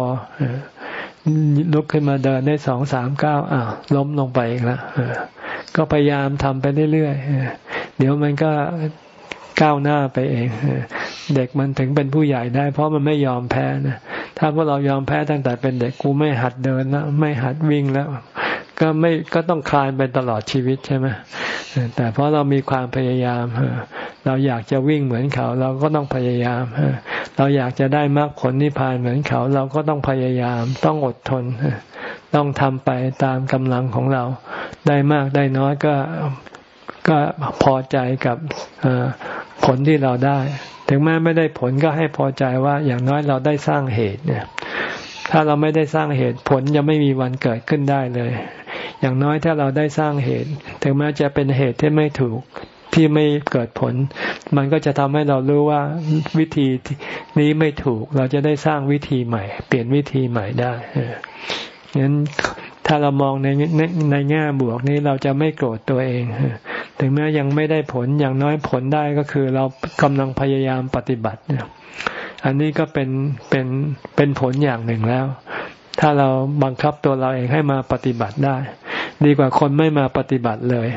ลุกขึ้นมาเดินได้สองสามก้าวอ้าวล้มลงไปอีกแล้วก็พยายามทำไปเรื่อยๆเดี๋ยวมันก็ก้าวหน้าไปเองเด็กมันถึงเป็นผู้ใหญ่ได้ เพราะมันไม่ยอมแพ้นะถ้าพวกเรายอมแพ้ตั้งแต่เป็นเด็กกูไม่หัดเดินแล้วไม่หัดวิ่งแล้ว ก็ไม่ก็ต้องคลานไปตลอดชีวิตใช่ไหมแต่เพราะเรามีความพยายาม เราอยากจะวิ่งเหมือนเขา เราก็ต้องพยายาม เราอยากจะได้มรรคผลนิพพานเหมือนเขา เราก็ต้องพยายาม ต้องอดทน ต้องทำไปตามกำลังของเรา ได้มากได้น้อยก็ก็พอใจกับผลที่เราได้ ถึงแม้ไม่ได้ผลก็ให้พอใจว่าอย่างน้อยเราได้สร้างเหตุเนี่ย ถ้าเราไม่ได้สร้างเหตุผลยังไม่มีวันเกิดขึ้นได้เลย อย่างน้อยถ้าเราได้สร้างเหตุ ถึงแม้จะเป็นเหตุที่ไม่ถูกที่ไม่เกิดผล มันก็จะทำให้เรารู้ว่าวิธีนี้ไม่ถูก เราจะได้สร้างวิธีใหม่ เปลี่ยนวิธีใหม่ได้งั้นถ้าเรามองในในในแง่บวกนี้เราจะไม่โกรธตัวเอง ถึงแม้ยังไม่ได้ผลอย่างน้อยผลได้ก็คือเรากำลังพยายามปฏิบัติ อันนี้ก็เป็นเป็นเป็นผลอย่างหนึ่งแล้ว ถ้าเราบังคับตัวเราเองให้มาปฏิบัติได้ ดีกว่าคนไม่มาปฏิบัติเลย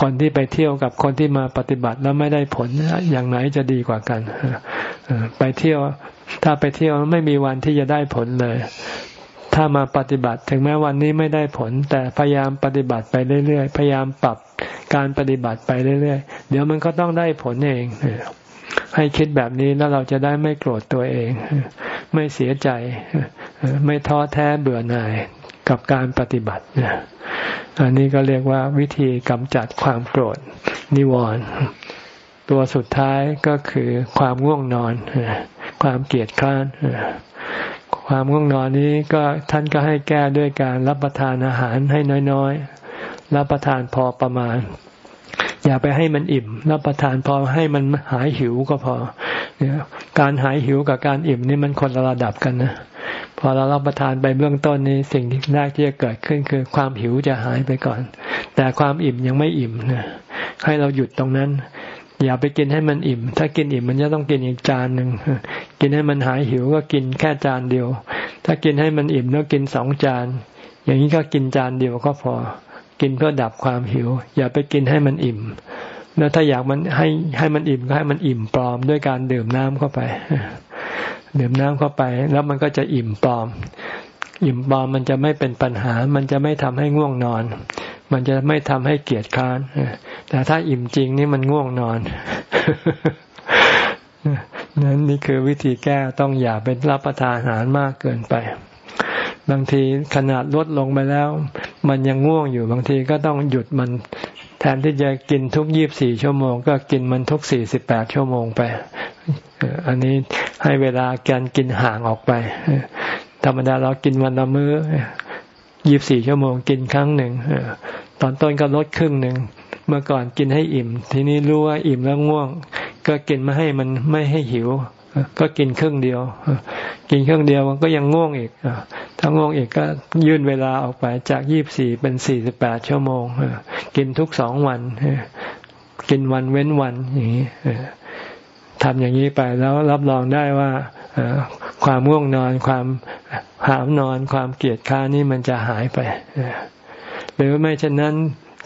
คนที่ไปเที่ยวกับคนที่มาปฏิบัติแล้วไม่ได้ผลอย่างไหนจะดีกว่ากันไปเที่ยว ถ้าไปเที่ยวไม่มีวันที่จะได้ผลเลย ถ้ามาปฏิบัติถึงแม้วันนี้ไม่ได้ผล แต่พยายามปฏิบัติไปเรื่อยๆพยายามปรับการปฏิบัติไปเรื่อยๆเดี๋ยวมันก็ต้องได้ผลเอง ให้คิดแบบนี้แล้วเราจะได้ไม่โกรธตัวเอง ไม่เสียใจ ไม่ท้อแท้เบื่อหน่ายกับการปฏิบัติอันนี้ก็เรียกว่าวิธีกำจัดความโกรธนิวรณ์ตัวสุดท้ายก็คือความง่วงนอน ความเกียดคร้านความง่วงนอนนี้ก็ท่านก็ให้แก้ด้วยการรับประทานอาหารให้น้อยๆ รับประทานพอประมาณ อย่าไปให้มันอิ่มรับประทานพอให้มันหายหิวก็พอเนี่ยการหายหิวกับการอิ่มนี่มันคนละระดับกันนะพอเรารับประทานไปเบื้องต้นนี้สิ่งแรกที่จะเกิดขึ้นคือความหิวจะหายไปก่อน แต่ความอิ่มยังไม่อิ่มนะให้เราหยุดตรงนั้น อย่าไปกินให้มันอิ่ม ถ้ากินอิ่มมันจะต้องกินอีกจานหนึ่งกินให้มันหายหิวก็กินแค่จานเดียว ถ้ากินให้มันอิ่มแล้วกินสองจาน อย่างนี้ก็กินจานเดียวก็พอ กินเพื่อดับความหิว อย่าไปกินให้มันอิ่ม แล้วถ้าอยากมันให้ให้มันอิ่มก็ให้มันอิ่มปลอมด้วยการดื่มน้ำเข้าไป ดื่มน้ำเข้าไป แล้วมันก็จะอิ่มปลอม อิ่มปลอมมันจะไม่เป็นปัญหา มันจะไม่ทำให้ง่วงนอน มันจะไม่ทำให้เกียจค้านแต่ถ้าอิ่มจริงนี่มันง่วงนอนนั่นนี่คือวิธีแก้ต้องอย่าไปรับประทานอาหารมากเกินไป บางทีขนาดลดลงไปแล้ว มันยังง่วงอยู่บางทีก็ต้องหยุดมันแทนที่จะกินทุกยี่บสี่ชั่วโมง ก็กินมันทุกสี่สิบแปดชั่วโมงไป อันนี้ให้เวลาการกินห่างออกไป ธรรมดาเรากินวันละมือ้อยี่บสี่ชั่วโมงกินครั้งหนึ่ง ตอนต้นก็ลดครึ่งหนึ่ง เมื่อก่อนกินให้อิ่ม ทีนี้รู้ว่าอิ่มแล้วง่วง ก็กินมาให้มันไม่ให้หิว ก็กินครึ่งเดียว กินครึ่งเดียวมันก็ยังง่วงอีกถ้าง่วงอีกก็ยื่นเวลาออกไปจากยี่บสี่เป็นสี่สิบแปดชั่วโมงกินทุกสองวันกินวันเว้นวันอย่างนี้ทำอย่างนี้ไปแล้วรับรองได้ว่าความง่วงนอนความหามนอนความเกียดค้านี่มันจะหายไปหรือไม่เช่นนั้น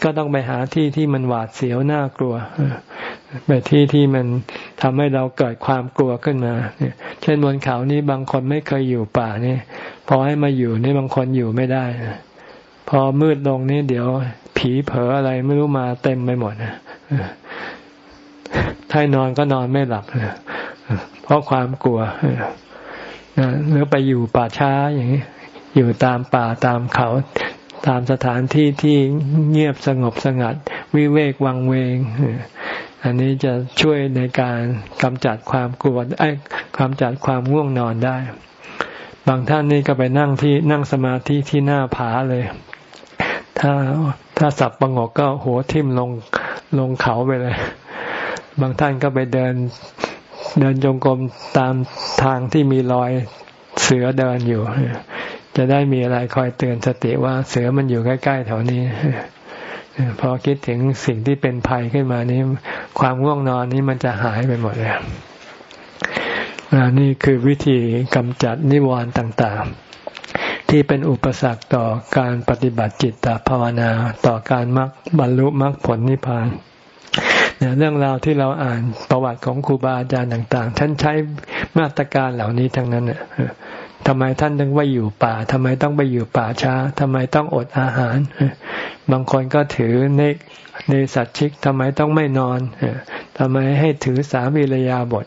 ก็ต้องไปหาที่ที่มันหวาดเสียวน่ากลัวไปที่ที่มันทำให้เราเกิดความกลัวขึ้นมาเช่นบนเขานี้บางคนไม่เคยอยู่ป่านี่พอให้มาอยู่นี่บางคนอยู่ไม่ได้พอมืดลงนี่เดี๋ยวผีเผลออะไรไม่รู้มาเต็มไปหมดถ้านอนก็นอนไม่หลับเพราะความกลัวหรือไปอยู่ป่าช้าอย่างนี้อยู่ตามป่าตามเขา ตามสถานที่ที่เงียบสงบสงัด วิเวกวังเวง อันนี้จะช่วยในการกำจัดความกลัวไอ้กำจัดความง่วงนอนได้ บางท่านนี่ก็ไปนั่งที่นั่งสมาธิที่หน้าผาเลย ถ้าถ้าสับประงกก็หัวทิ่มลงลงเขาไปเลย บางท่านก็ไปเดินเดินจงกรมตามทางที่มีรอยเสือเดินอยู่ จะได้มีอะไรคอยเตือนสติว่าเสือมันอยู่ใกล้ๆแถวนี้พอคิดถึงสิ่งที่เป็นภัยขึ้นมานี้ ความง่วงนอนนี้มันจะหายไปหมดเลยนี่คือวิธีกำจัดนิวรณ์ต่างๆ ที่เป็นอุปสรรคต่อการปฏิบัติจิตตภาวนา ต่อการมรรคบรรลุมรรคผลนิพพานเรื่องราวที่เราอ่านประวัติของครูบาอาจารย์ต่าง ๆ ท่านใช้มาตรการเหล่านี้ทั้งนั้นเนี่ย ทำไมท่านถึงไปอยู่ป่าทำไมต้องไปอยู่ป่าช้าทำไมต้องอดอาหาร บางคนก็ถือในในสัตชิกทำไมต้องไม่นอนทำไมให้ถือสามีระยาบท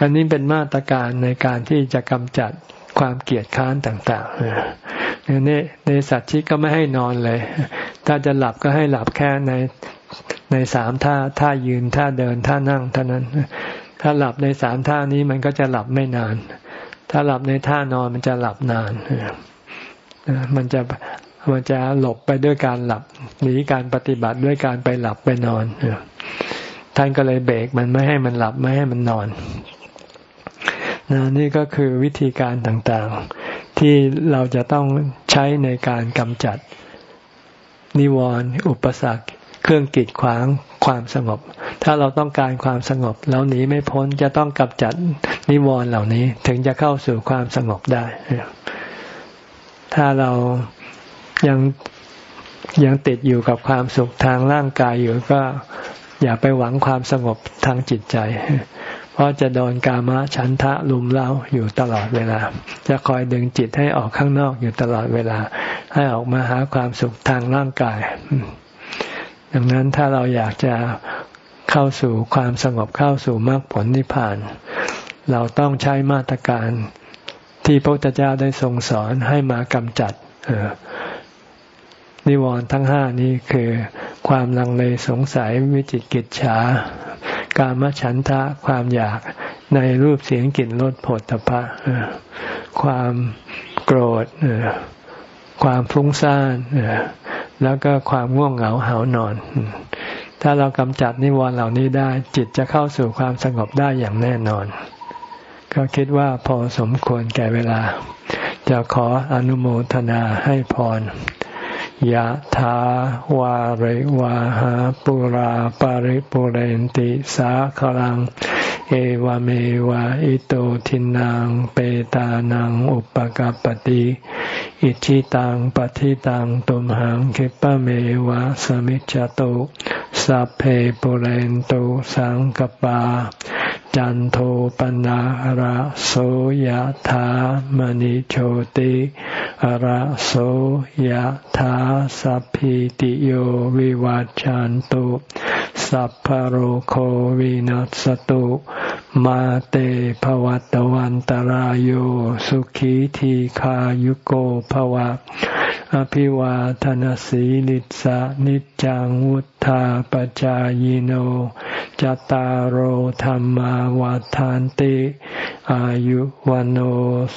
อันนี้เป็นมาตรการในการที่จะกำจัดความเกียดค้านต่างๆในในสัตชิกก็ไม่ให้นอนเลย ถ้าจะหลับก็ให้หลับแค่ในในสามท่า ท่ายืน ท่าเดิน ท่านั่งเท่านั้น ถ้าหลับในสามท่านี้มันก็จะหลับไม่นาน ถ้าหลับในท่านอนมันจะหลับนานมันจะมันจะหลบไปด้วยการหลับหนีการปฏิบัติด้วยการไปหลับไปนอนท่านก็เลยเบรกมันไม่ให้มันหลับไม่ให้มันนอนนะนี่ก็คือวิธีการต่างๆ ที่เราจะต้องใช้ในการกำจัด นิวรณ์อุปสรรค เครื่องกีดขวาง ความสงบ ถ้าเราต้องการความสงบ เราหนีไม่พ้นจะต้องกำจัดนิวรณ์เหล่านี้ถึงจะเข้าสู่ความสงบได้ ถ้าเรายังยังติดอยู่กับความสุขทางร่างกายอยู่ก็อย่าไปหวังความสงบทางจิตใจ เพราะจะโดนกามะฉันทะลุมเล้าอยู่ตลอดเวลา จะคอยดึงจิตให้ออกข้างนอกอยู่ตลอดเวลา ให้ออกมาหาความสุขทางร่างกาย ดังนั้นถ้าเราอยากจะเข้าสู่ความสงบเข้าสู่มรรคผลนิพพาน เราต้องใช้มาตรการที่พระพุทธเจ้าได้ทรงสอนให้มากำจัดนิวรณ์ทั้งห้านี้คือ ความลังเลสงสัยวิจิกิจฉาการมฉันทะความอยากในรูปเสียงกลิ่นรสผลตภะความโกรธความฟุ้งซ่าน แล้วก็ความง่วงเหงาหานอน ถ้าเรากำจัดนิวรณ์เหล่านี้ได้ จิตจะเข้าสู่ความสงบได้อย่างแน่นอน ก็คิดว่าพอสมควรแก่เวลา จะขออนุโมทนาให้พรยะถาวาริวาหาปุราปาริปุเรนติสาคลัง เอวเมวะอิโตทินังเปตานังอุปกปติอิชิตังปฏิตังตุมหังคิปะเมวะสมิจจตุสัพเพปุเรนตุสังกปา จันโทปนะระโสยธามณิโชติระโสยธาสัพพิติโยวิวัจจันตุสัพพโรโควินัสตุ มาเตภวัตวันตารโยสุขีทีขายุโกภวะ อภิวาทนสีลิสะนิจังวุธาปจายโนจตารโหธรรมวาทานติ อายุวันโอ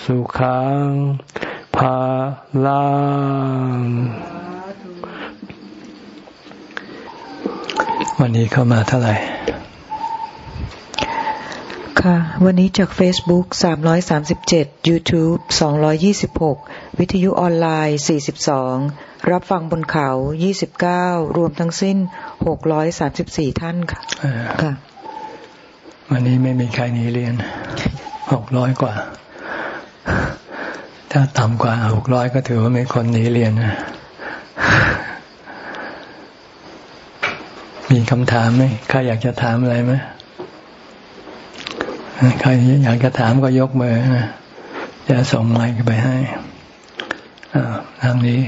สุขังภาลังวันนี้เข้ามาเท่าไหร่ ค่ะ วันนี้จาก Facebook 337 YouTube 226 วิทยุออนไลน์ 42 รับฟังบนเขา 29 รวมทั้งสิ้น 634 ท่านค่ะค่ะ วันนี้ไม่มีใครหนีเรียน 600 กว่า ถ้าต่ำกว่า 600 ก็ถือว่าไม่คนหนีเรียนนะมีคำถามไหมใครอยากจะถามอะไรไหม ใครอยากจะถามก็ยกมือจะส่งไมค์ไปให้ทางนี้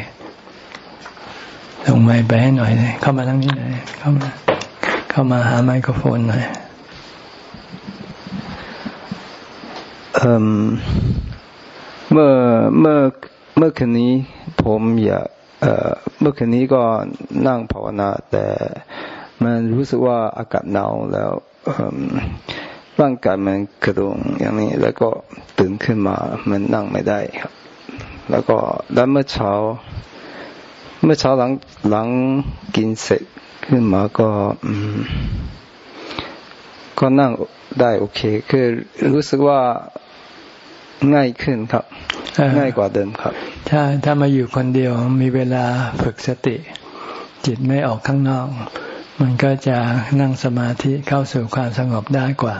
ส่งไมค์ไปให้หน่อยเลยเข้ามาทางนี้หน่อยเข้ามา เข้ามาหาไมโครโฟนหน่อยเมื่อเมื่อเมื่อคืนนี้ ผมอยากเมื่อคืนนี้ก็นั่งภาวนา แต่มันรู้สึกว่าอากาศหนาวแล้ว ร่างกายมันกระดุงอย่างนี้ แล้วก็ตื่นขึ้นมา มันนั่งไม่ได้ครับ แล้วก็แล้วเมื่อเช้า เมื่อเช้าหลังหลังกินเสร็จขึ้นมาก็อืมก็นั่งได้โอเค คือรู้สึกว่าง่ายขึ้นครับ ง่ายกว่าเดิมครับ ถ้าถ้ามาอยู่คนเดียวมีเวลาฝึกสติ จิตไม่ออกข้างนอก มันก็จะนั่งสมาธิเข้าสู่ความสงบได้กว่า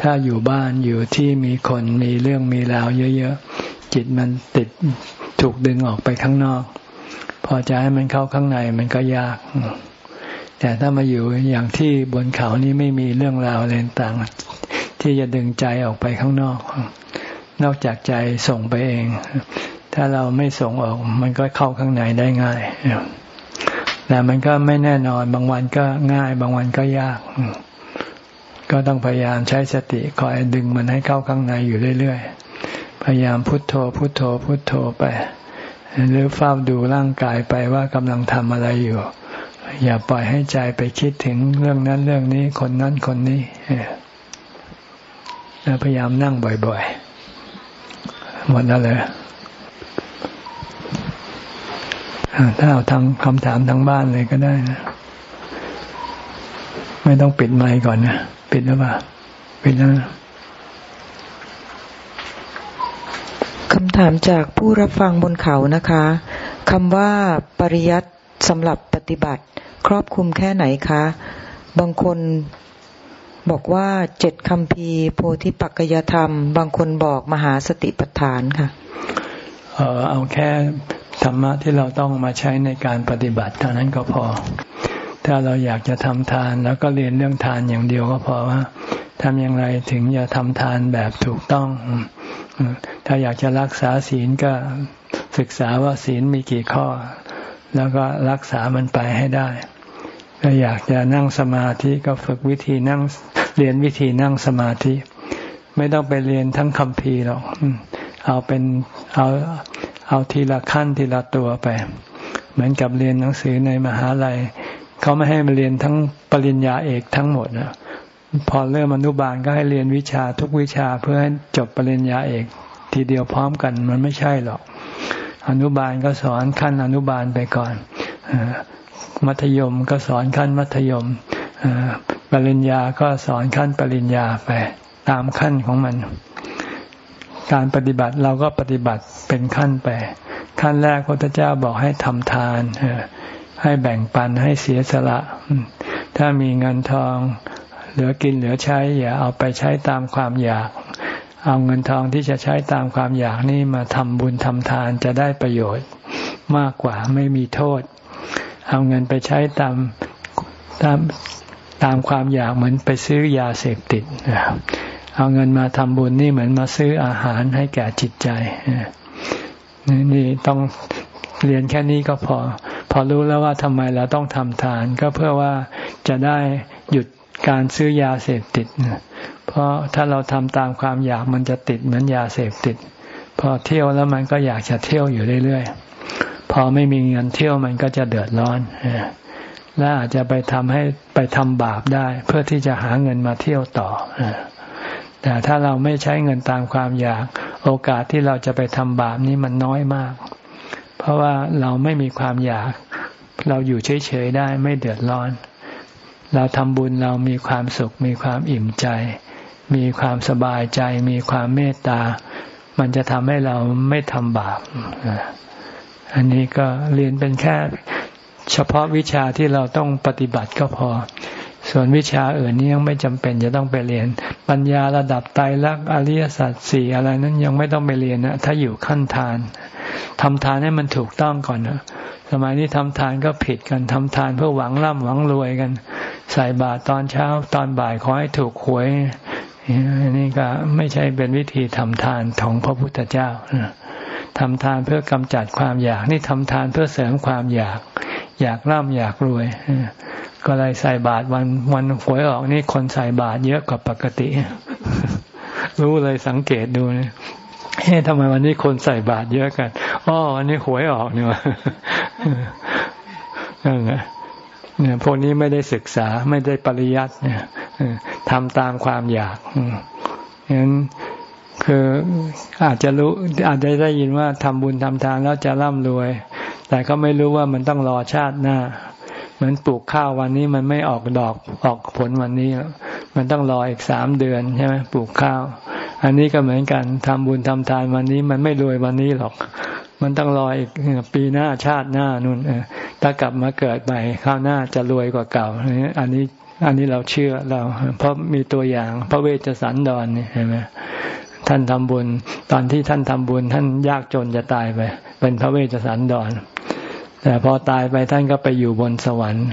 ถ้าอยู่บ้านอยู่ที่มีคนมีเรื่องมีราวเยอะๆจิตมันติดถูกดึงออกไปข้างนอก พอจะให้มันเข้าข้างในมันก็ยาก แต่ถ้ามาอยู่อย่างที่บนเขานี้ไม่มีเรื่องราวอะไรต่างที่จะดึงใจออกไปข้างนอก นอกจากใจส่งไปเอง ถ้าเราไม่ส่งออกมันก็เข้าข้างในได้ง่ายแต่มันก็ไม่แน่นอนบางวันก็ง่าย บางวันก็ยาก ก็ต้องพยายามใช้สติคอยดึงมันให้เข้าข้างในอยู่เรื่อยๆ พยายามพุโทโธ พุโทโธ พุโทโธไป หรือเฝ้าดูร่างกายไปว่ากำลังทำอะไรอยู่ อย่าปล่อยให้ใจไปคิดถึงเรื่องนั้นเรื่องนี้คนนั้นคนนี้แล้วพยายามนั่งบ่อยๆ หมดแล้วเลยถ้าเอาทางคำถามทางบ้านเลยก็ได้นะ ไม่ต้องปิดไมค์ก่อนนะ ปิดแล้วป่ะปิดแล้วคำถามจากผู้รับฟังบนเขานะคะคำว่าปริยัติสำหรับปฏิบัติ ครอบคลุมแค่ไหนคะ บางคนบอกว่าเจ็ดคำพีโพธิปัจจยธรรม บางคนบอกมหาสติปัฏฐานค่ะ เออเอาแค่ธรรมะที่เราต้องมาใช้ในการปฏิบัติเท่านั้นก็พอ ถ้าเราอยากจะทำทานแล้วก็เรียนเรื่องทานอย่างเดียวก็พอว่าทำอย่างไรถึงจะทำทานแบบถูกต้อง ถ้าอยากจะรักษาศีลก็ศึกษาว่าศีลมีกี่ข้อ แล้วก็รักษามันไปให้ได้ ถ้าอยากจะนั่งสมาธิก็ฝึกวิธีนั่งเรียนวิธีนั่งสมาธิ ไม่ต้องไปเรียนทั้งคำพีหรอก เอาเป็นเอาเอาทีละขั้นทีละตัวไป เหมือนกับเรียนหนังสือในมหาลัย เขาไม่ให้มาเรียนทั้งปริญญาเอกทั้งหมดนะพอเริ่มอนุบาลก็ให้เรียนวิชาทุกวิชาเพื่อให้จบปริญญาเอก ทีเดียวพร้อมกันมันไม่ใช่หรอก อนุบาลก็สอนขั้นอนุบาลไปก่อนมัธยมก็สอนขั้นมัธยมปริญญาก็สอนขั้นปริญญาไป ตามขั้นของมัน การปฏิบัติเราก็ปฏิบัติเป็นขั้นไป ขั้นแรกพระพุทธเจ้าบอกให้ทำทาน ให้แบ่งปันให้เสียสละ ถ้ามีเงินทองเหลือกินเหลือใช้ อย่าเอาไปใช้ตามความอยาก เอาเงินทองที่จะใช้ตามความอยากนี่มาทำบุญทำทานจะได้ประโยชน์มากกว่าไม่มีโทษ เอาเงินไปใช้ตามตามตามความอยากเหมือนไปซื้อยาเสพติดเอาเงินมาทำบุญนี่เหมือนมาซื้ออาหารให้แก่จิตใจนี่ต้อง เรียนแค่นี้ก็พอ พอรู้แล้วว่าทำไมเราต้องทำทาน ก็เพื่อว่าจะได้หยุดการซื้อยาเสพติด เพราะถ้าเราทำตามความอยากมันจะติดเหมือนยาเสพติด พอเที่ยวแล้วมันก็อยากจะเที่ยวอยู่เรื่อยๆ พอไม่มีเงินเที่ยวมันก็จะเดือดร้อนและอาจจะไปทำให้ไปทำบาปได้ เพื่อที่จะหาเงินมาเที่ยวต่อแต่ถ้าเราไม่ใช้เงินตามความอยาก โอกาสที่เราจะไปทำบาปนี้มันน้อยมาก เพราะว่าเราไม่มีความอยาก เราอยู่เฉยๆได้ไม่เดือดร้อน เราทำบุญเรามีความสุข มีความอิ่มใจ มีความสบายใจ มีความเมตตา มันจะทำให้เราไม่ทำบาปอันนี้ก็เรียนเป็นแค่เฉพาะวิชาที่เราต้องปฏิบัติก็พอ ส่วนวิชาอื่นนี้ยังไม่จำเป็นจะต้องไปเรียน ปัญญาระดับไตรลักษณ์อริยสัจสี่อะไรนั้นยังไม่ต้องไปเรียนนะถ้าอยู่ขั้นทาน ทำทานให้มันถูกต้องก่อนนะสมัยนี้ทำทานก็ผิดกันทำทานเพื่อหวังร่ำหวังรวยกัน ใส่บาตรตอนเช้าตอนบ่ายขอให้ถูกหวยนี่ก็ไม่ใช่เป็นวิธีทำทานของพระพุทธเจ้าทำทานเพื่อกำจัดความอยาก นี่ทำทานเพื่อเสริมความอยาก อยากร่ำอยากรวยก็เลยใส่บาตรวันวันหวยออกนี่คนใส่บาตรเยอะกว่าปกติ รู้เลยสังเกตดูเนี่ย เฮ้ทำไมวันนี้คนใส่บาตรเยอะกันอ๋อวันนี้หวยออกเนี่ยวะเนี่ยพวกนี้ไม่ได้ศึกษาไม่ได้ปริยัติเนี่ยทำตามความอยากฉะนั้นคืออาจจะรู้อาจจะได้ยินว่าทำบุญทำทานแล้วจะร่ำรวย แต่ก็ไม่รู้ว่ามันต้องรอชาติหน้า เหมือนปลูกข้าววันนี้มันไม่ออกดอกออกผลวันนี้ มันต้องรออีกสามเดือนใช่ไหมปลูกข้าว อันนี้ก็เหมือนกันทำบุญทำทานวันนี้ มันไม่รวยวันนี้หรอก มันต้องรออีกปีหน้าชาติหน้านู่นถ้ากลับมาเกิดใหม่ข้าวหน้าจะรวยกว่าเก่าอันนี้อันนี้เราเชื่อเรา เพราะมีตัวอย่างพระเวชสันดรนี่เห็นไหมท่านทำบุญ ตอนที่ท่านทำบุญ ท่านยากจนจะตายไป เป็นพระเวชสันดร แต่พอตายไปท่านก็ไปอยู่บนสวรรค์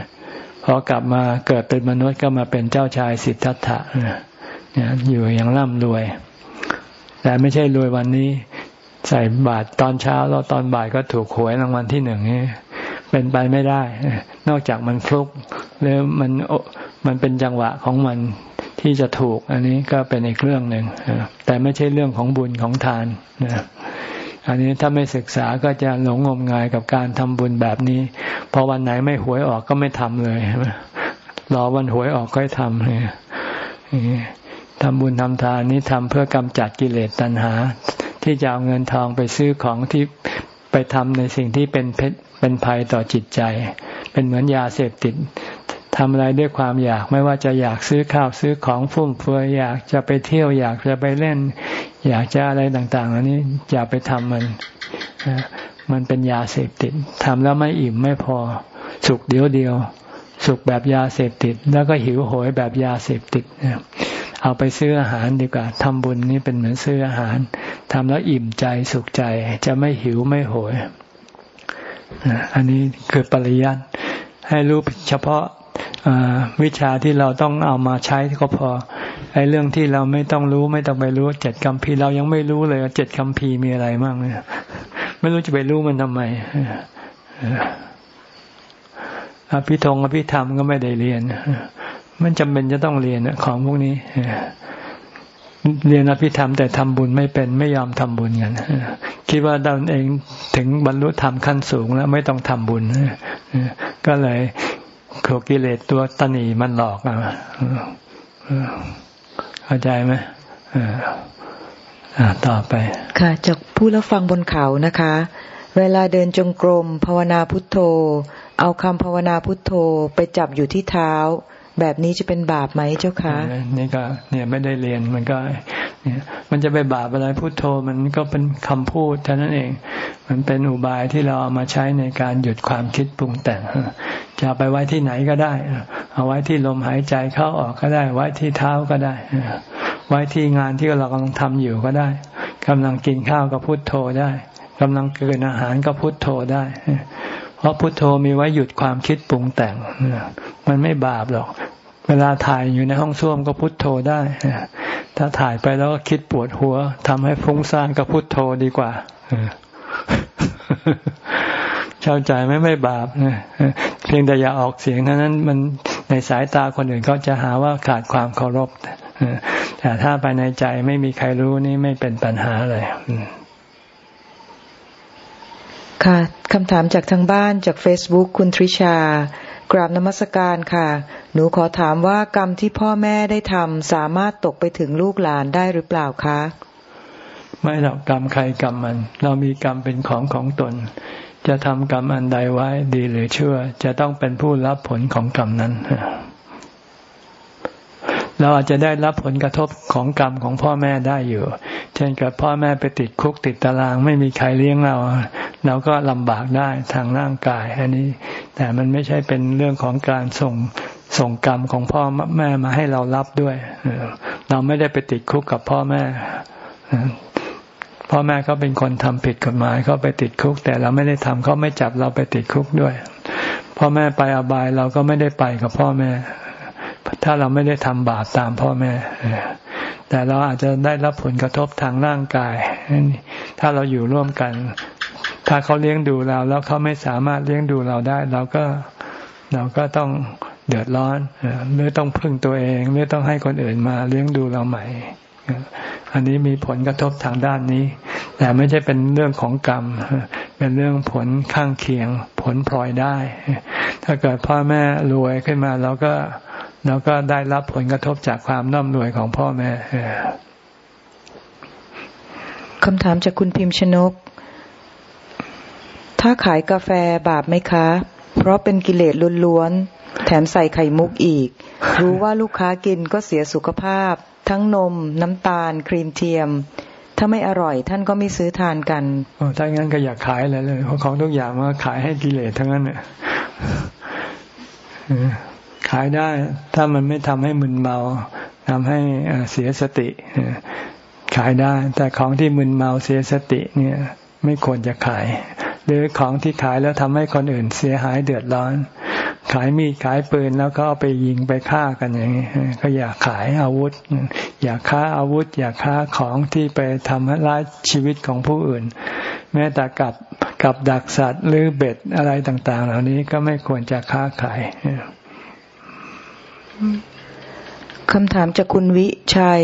พอกลับมาเกิดเป็นมนุษย์ก็มาเป็นเจ้าชายสิทธัตถะอยู่อย่างร่ำรวย แต่ไม่ใช่รวยวันนี้ ใส่บาตรตอนเช้าแล้วตอนบ่ายก็ถูกหวยรางวัลที่หนึ่งนี่เป็นไปไม่ได้ นอกจากมันฟลุกหรือมันมันเป็นจังหวะของมันที่จะถูก อันนี้ก็เป็นอีกเรื่องหนึ่งแต่ไม่ใช่เรื่องของบุญของทานนะอันนี้ถ้าไม่ศึกษาก็จะหลงงมงายกับการทำบุญแบบนี้ พอวันไหนไม่หวยออกก็ไม่ทำเลยรอวันหวยออกก็ทำเลย ทำบุญทำทานนี้ทำเพื่อกำจัดกิเลสตัณหา ที่จะเอาเงินทองไปซื้อของที่ไปทำในสิ่งที่เป็นเพชเป็นภัยต่อจิตใจ เป็นเหมือนยาเสพติดถ้ำอะไรด้วยความอยากไม่ว่าจะอยากซื้อข้าวซื้อของฟุ่มเฟือยอยากจะไปเที่ยวอยากจะไปเล่น อยากจะอะไรต่างๆอันนี้อย่าไปทำมันมันเป็นยาเสพติดทำแล้วไม่อิ่มไม่พอ สุขเดียวเดียว สุขแบบยาเสพติด แล้วก็หิวโหยแบบยาเสพติด เอาไปซื้ออาหารดีกว่าทำบุญนี่เป็นเหมือนซื้ออาหารทำแล้วอิ่มใจสุขใจ จะไม่หิวไม่โหยอันนี้คือปริยัติให้รู้เฉพาะวิชาที่เราต้องเอามาใช้ก็พอไอ้เรื่องที่เราไม่ต้องรู้ไม่ต้องไปรู้เจ็ดคำพีเรายังไม่รู้เลยเจ็ดคำพีมีอะไรบ้างเนี่ยไม่รู้จะไปรู้มันทำไมอภิธงอภิธรรมก็ไม่ได้เรียน มันจำเป็นจะต้องเรียนของพวกนี้เรียนอภิธรรมแต่ทำบุญไม่เป็นไม่ยอมทำบุญกันคิดว่าตนเองถึงบรรลุธรรมขั้นสูงแล้วไม่ต้องทำบุญก็เลยโคกิเลสตัวตนีมันหลอกอะเข้าใจไหมอ่าต่อไป ค่ะจากผู้รับฟังบนเขานะคะ เวลาเดินจงกรมภาวนาพุทโธ เอาคำภาวนาพุทโธไปจับอยู่ที่เท้า แบบนี้จะเป็นบาปไหมเจ้าคะนี่ก็เนี่ยไม่ได้เรียนมันก็เนี่ยมันจะไปบาปอะไรพุโทโธมันก็เป็นคำพูดเท่านั้นเอง มันเป็นอุบายที่เราเอามาใช้ในการหยุดความคิดปรุงแต่งจะไปไว้ที่ไหนก็ได้ เอาไว้ที่ลมหายใจเข้าออกก็ได้ ไว้ที่เท้าก็ได้ ไว้ที่งานที่เรากำลังทำอยู่ก็ได้กำลังกินข้าวก็พุโทโธได้กำลังเกินอาหารก็พุโทโธได้ เพราะพุโทโธมีไว้หยุดความคิดปรุงแต่ง มันไม่บาปหรอก เวลาถ่ายอยู่ในห้องส้วมก็พุโทโธได้ ถ้าถ่ายไปแล้วก็คิดปวดหัวทำให้ฟุ้งซ่านก็พุโทโธดีกว่าเข้าใจไม่ไม่บาปเพียงแต่อย่าออกเสียงเท่านั้นมันในสายตาคนอื่นเขาจะหาว่าขาดความเคารพแต่ถ้าไปในใจไม่มีใครรู้นี่ไม่เป็นปัญหาเลยค่ะคำถามจากทางบ้านจากเฟซบุ๊กคุณทริชา กราบนมัสการค่ะ หนูขอถามว่ากรรมที่พ่อแม่ได้ทำสามารถตกไปถึงลูกหลานได้หรือเปล่าคะ ไม่หรอกกรรมใครกรรมมัน เรามีกรรมเป็นของของตน จะทำกรรมอันใดไว้ดีหรือชั่ว จะต้องเป็นผู้รับผลของกรรมนั้น เราอาจจะได้รับผลกระทบของกรรมของพ่อแม่ได้อยู่ เช่นกับพ่อแม่ไปติดคุกติดตาราง ไม่มีใครเลี้ยงเรา เราก็ลำบากได้ทางร่างกาย อันนี้ แต่มันไม่ใช่เป็นเรื่องของการส่งส่งกรรมของพ่อแม่มาให้เรารับด้วย เราไม่ได้ไปติดคุกกับพ่อแม่ พ่อแม่เขาเป็นคนทำผิดกฎหมายเขาไปติดคุก แต่เราไม่ได้ทำเขาไม่จับเราไปติดคุกด้วย พ่อแม่ไปอบายเราก็ไม่ได้ไปกับพ่อแม่ ถ้าเราไม่ได้ทำบาปตามพ่อแม่ แต่เราอาจจะได้รับผลกระทบทางร่างกาย ถ้าเราอยู่ร่วมกัน ถ้าเขาเลี้ยงดูเรา แล้วเขาไม่สามารถเลี้ยงดูเราได้ เราก็เราก็ต้องเดือดร้อนหรือต้องพึ่งตัวเองหรือต้องให้คนอื่นมาเลี้ยงดูเราใหม่ อันนี้มีผลกระทบทางด้านนี้ แต่ไม่ใช่เป็นเรื่องของกรรม เป็นเรื่องผลข้างเคียง ผลพลอยได้ ถ้าเกิดพ่อแม่รวยขึ้นมาเราก็ เราก็ได้รับผลกระทบจากความน่ำรวยของพ่อแม่คำถามจากคุณพิมพ์ชนก ถ้าขายกาแฟบาปไหมคะ เพราะเป็นกิเลสล้วนๆ แถมใส่ไข่มุกอีก รู้ว่าลูกค้ากินก็เสียสุขภาพ ทั้งนม น้ำตาล ครีมเทียม ถ้าไม่อร่อยท่านก็ไม่ซื้อทานกันโอ้ถ้างั้นก็อยากขายเลยเลยเพราะของทุกอย่างมาขายให้กิเลสทั้งนั้นเนี่ย ขายได้ถ้ามันไม่ทำให้มึนเมาทำให้เสียสติขายได้ แต่ของที่มึนเมาเสียสติเนี่ยไม่ควรจะขาย หรือของที่ขายแล้วทำให้คนอื่นเสียหายเดือดร้อน ขายมีดขายปืนแล้วก็เอาไปยิงไปฆ่ากันอย่างนี้ก็อย่าขายอาวุธ อย่าค้าอาวุธ อย่าค้าของที่ไปทำให้ร้ายชีวิตของผู้อื่น แม้แต่กับกับดักสัตว์หรือเบ็ดอะไรต่าง ๆ เหล่านี้ก็ไม่ควรจะค้าขาย คำถามจากคุณวิชัย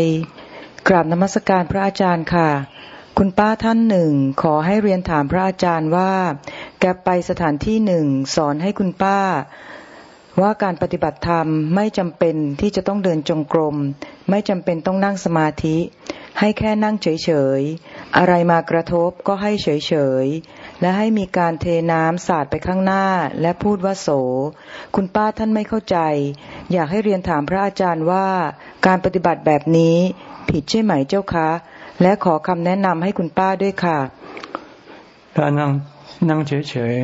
กราบนมัสการพระอาจารย์ค่ะ คุณป้าท่านหนึ่ง ขอให้เรียนถามพระอาจารย์ว่า แกไปสถานที่หนึ่งสอนให้คุณป้า ว่าการปฏิบัติธรรมไม่จำเป็นที่จะต้องเดินจงกรม ไม่จำเป็นต้องนั่งสมาธิ ให้แค่นั่งเฉยๆ อะไรมากระทบก็ให้เฉยๆ และให้มีการเทน้ำสาดไปข้างหน้าและพูดว่าโส คุณป้าท่านไม่เข้าใจ อยากให้เรียนถามพระอาจารย์ว่า การปฏิบัติแบบนี้ผิดใช่ไหมเจ้าคะ และขอคำแนะนำให้คุณป้าด้วยค่ะถ้านั่งนั่งเฉย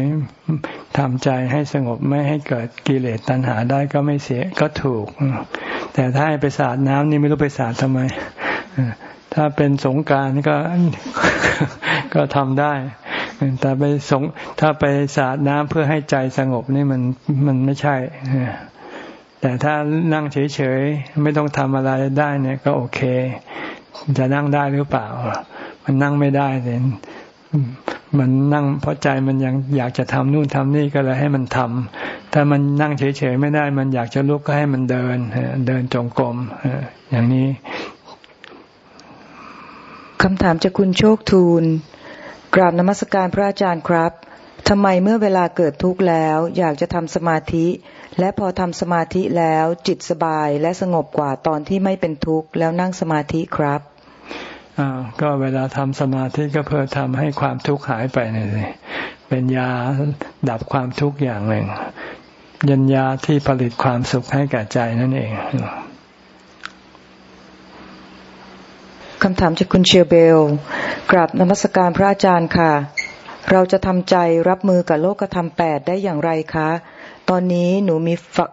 ๆทำใจให้สงบไม่ให้เกิดกิเลสตัณหาได้ก็ไม่เสียก็ถูก แต่ถ้าให้ไปสาดน้ำนี่ไม่รู้ไปสาดทำไม ถ้าเป็นสงการก็ก็ทำได้ แต่ไปสงถ้าไปสาดน้ำเพื่อให้ใจสงบนี่มันมันไม่ใช่ แต่ถ้านั่งเฉยๆ ไม่ต้องทำอะไรได้เนี่ยก็โอเค จะนั่งได้หรือเปล่า มันนั่งไม่ได้เลยมันนั่งเพราะใจมันยังอยากจะทำนู่นทำนี่ก็เลยให้มันทำถ้ามันนั่งเฉยๆไม่ได้ มันอยากจะลุกก็ให้มันเดินเดินจงกรมอย่างนี้คำถามจากคุณโชคทูล กราบนมัสการพระอาจารย์ครับทำไมเมื่อเวลาเกิดทุกข์แล้ว อยากจะทำสมาธิ และพอทำสมาธิแล้วจิตสบายและสงบกว่าตอนที่ไม่เป็นทุกข์แล้วนั่งสมาธิครับอ่าก็เวลาทำสมาธิก็เพื่อทำให้ความทุกข์หายไปนี่สิเป็นยาดับความทุกข์อย่างหนึ่งยันยาที่ผลิตความสุขให้แก่ใจนั่นเอง คำถามจากคุณเชียเบล กราบนมัสการพระอาจารย์ค่ะ เราจะทำใจรับมือกับโลกธรรมแปดได้อย่างไรคะ ตอนนี้หนูมีฝัก